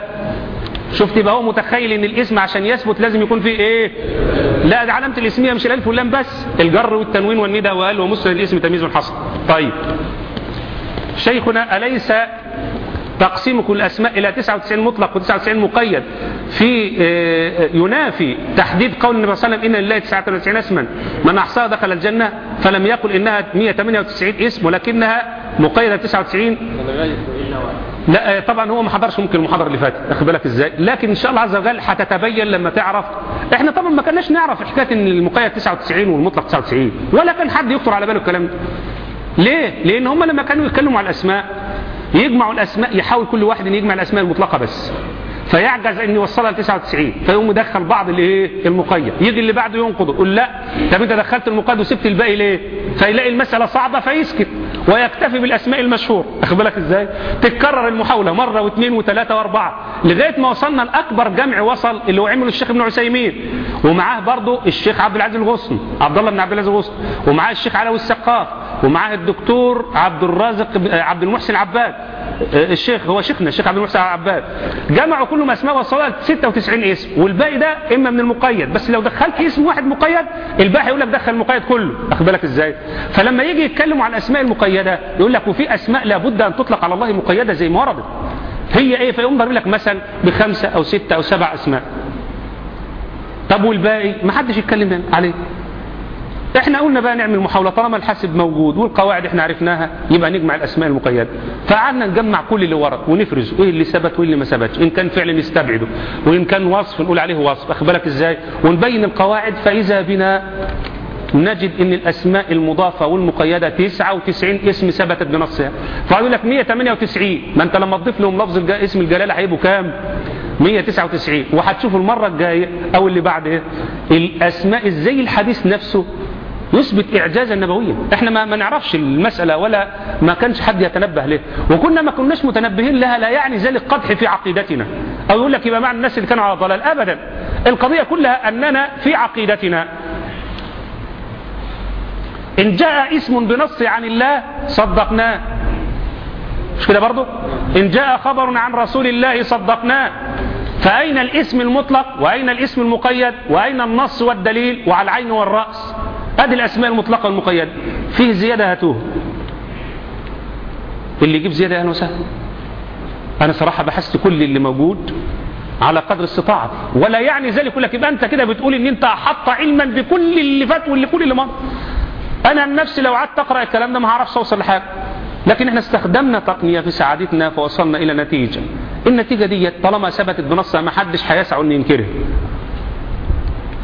شفت يبقى هو متخيل إن الاسم عشان يثبت لازم يكون فيه إيه؟ لا ده علامة الاسمية مش الألف واللام بس الجر والتنوين والندى وقال ومسند الاسم تمييز حصل طيب. شيخنا أليس تقسيم كل الاسماء إلى 99 مطلق و99 مقيد؟ في آه، ينافي تحديد قول النبي صلى الله عليه وسلم إن لله 99 اسما. من أحصاها دخل الجنة فلم يقل إنها 198 اسم ولكنها مقيدة 99 لا آه، طبعا هو ما حضرش ممكن المحاضرة اللي فاتت واخد بالك إزاي؟ لكن إن شاء الله عز وجل هتتبين لما تعرف. إحنا طبعا ما كناش نعرف حكاية إن المقيد 99 والمطلق 99 ولا كان حد يخطر على باله الكلام ده. ليه؟ لأن هم لما كانوا يتكلموا على الأسماء يجمعوا الأسماء يحاول كل واحد إن يجمع الأسماء المطلقة بس. فيعجز إن يوصلها ل 99 فيقوم يدخل بعض الايه المقيد يجي اللي بعده ينقضه يقول لا طب أنت دخلت المقيد وسبت الباقي ليه؟ فيلاقي المسألة صعبة فيسكت. ويكتفي بالأسماء المشهور. اخد بالك إزاي؟ تتكرر المحاولة مرة واثنين وثلاثة وأربعة لغاية ما وصلنا لأكبر جمع وصل اللي هو عمله الشيخ ابن عثيمين. ومعاه برضه الشيخ عبد العزيز الغصن عبد الله بن عبد العزيز الغصن. ومعاه الشيخ علوي السقاف ومعاه الدكتور عبد الرازق عبد المحسن عباد. الشيخ هو شيخنا الشيخ عبد المحسن عباد جمعوا كلهم اسماء وصلوا 96 اسم والباقي ده إما من المقيد. بس لو دخلت اسم واحد مقيد الباقي يقول لك دخل المقيد كله. واخد بالك إزاي؟ فلما يجي يتكلموا عن الاسماء المقيدة يقول لك وفي أسماء لابد أن تطلق على الله مقيدة زي ما وردت. هي إيه؟ فيقوم ضرب لك مثلا بخمسة أو ستة أو سبع أسماء. طب والباقي؟ ما حدش يتكلم عليه. إحنا قلنا بقى نعمل محاولة طالما الحاسب موجود والقواعد إحنا عرفناها يبقى نجمع الأسماء المقيدة. فقعدنا نجمع كل اللي ورد ونفرز إيه اللي ثبت وايه اللي ما ثبتش. إن كان فعل نستبعده وإن كان وصف نقول عليه وصف. اخد بالك إزاي؟ ونبين القواعد فإذا بنا نجد إن الأسماء المضافة والمقيدة 99 اسم ثبتت بنصها. فقالوا لك 198 ما أنت لما تضيف لهم لفظ. اسم الجلالة هيبقوا كام؟ 199 وهتشوفوا المرة الجاية أو اللي بعدها الأسماء إزاي الحديث نفسه يثبت إعجازا نبويا. إحنا ما, ما نعرفش المسألة ولا ما كانش حد يتنبه له وكنا ما كناش متنبهين لها لا يعني ذلك قدح في عقيدتنا. أو يقول لك يبقى معنى الناس اللي كانوا على ضلال ابدا. القضية كلها أننا في عقيدتنا. إن جاء اسم بنص عن الله صدقناه. مش كده برضه إن جاء خبر عن رسول الله صدقناه. فأين الاسم المطلق؟ وأين الاسم المقيد؟ وأين النص والدليل؟ وعلى العين والرأس. هذه الأسماء المطلقة والمقيدة فيه زيادة هاتوه. اللي يجيب زيادة أهلا وسهلا أنا صراحة بحثت كل اللي موجود على قدر استطاعة. ولا يعني ذلك لك يبقى أنت كده بتقول إن أنت أحط علما بكل اللي فات واللي كل اللي مر أنا نفسي لو قعدت أقرأ الكلام ده ما هعرفش أوصل لحاجة. لكن إحنا استخدمنا تقنية في سعادتنا فوصلنا إلى نتيجة. النتيجة دي طالما ثبتت بنصها ما حدش هيسعى أن ينكرها.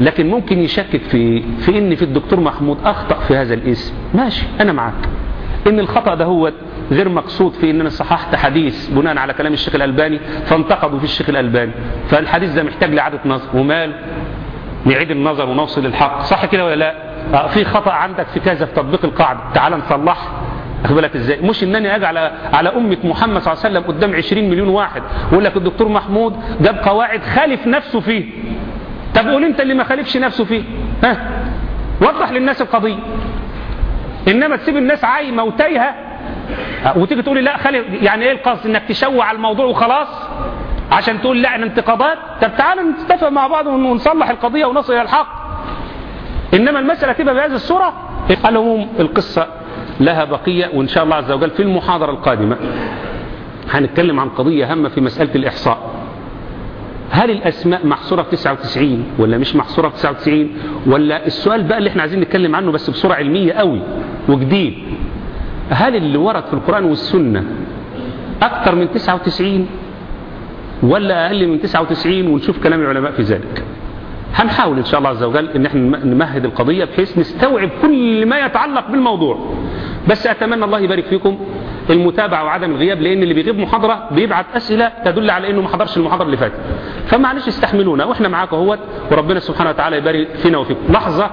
لكن ممكن يشكك في في إن في الدكتور محمود أخطأ في هذا الاسم. ماشي أنا معاك إن الخطأ ده هو غير مقصود في إن أنا صححت حديث بناء على كلام الشيخ الألباني فانتقدوا في الشيخ الألباني. فالحديث ده محتاج لإعادة نظر ومال نعيد النظر ونوصل للحق. صح كده ولا لا؟ آه في خطأ عندك في كذا في تطبيق القاعدة. تعال نصلحها اخد بالك إزاي؟ مش إنني أجي على على أمة محمد صلى الله عليه وسلم قدام 20 مليون واحد وأقول لك الدكتور محمود جاب قواعد خالف نفسه فيه. طب قول انت اللي ما خالفش نفسه فيه. ها؟ وضح للناس القضية. إنما تسيب الناس عايمة وتايهة وتيجي تقولي لا خالف يعني إيه القصد؟ إنك تشوع على الموضوع وخلاص؟ عشان تقول لا انتقادات؟ طب تعالوا نتفق مع بعض ونصلح القضية ونصل إلى الحق. إنما المسألة تبقى بهذه الصورة. العموم القصة لها بقية وإن شاء الله عز وجل في المحاضرة القادمة. هنتكلم عن قضية هامة في مسألة الإحصاء. هل الأسماء محصورة في 99 ولا مش محصورة في 99 ولا السؤال بقى اللي إحنا عايزين نتكلم عنه بس بصورة علمية قوي وجديد. هل اللي ورد في القرآن والسنة أكثر من 99 ولا أقل من 99 ونشوف كلام العلماء في ذلك. هنحاول إن شاء الله عز وجل إن إحنا نمهد القضية بحيث نستوعب كل ما يتعلق بالموضوع. بس أتمنى الله يبارك فيكم. المتابعة وعدم الغياب لأن اللي بيغيب محاضرة بيبعت أسئلة تدل على أنه ما حضرش المحاضرة اللي فاتت. فمعلش استحملونا وإحنا معاكم أهوت وربنا سبحانه وتعالى يبارك فينا وفيكم. لحظة.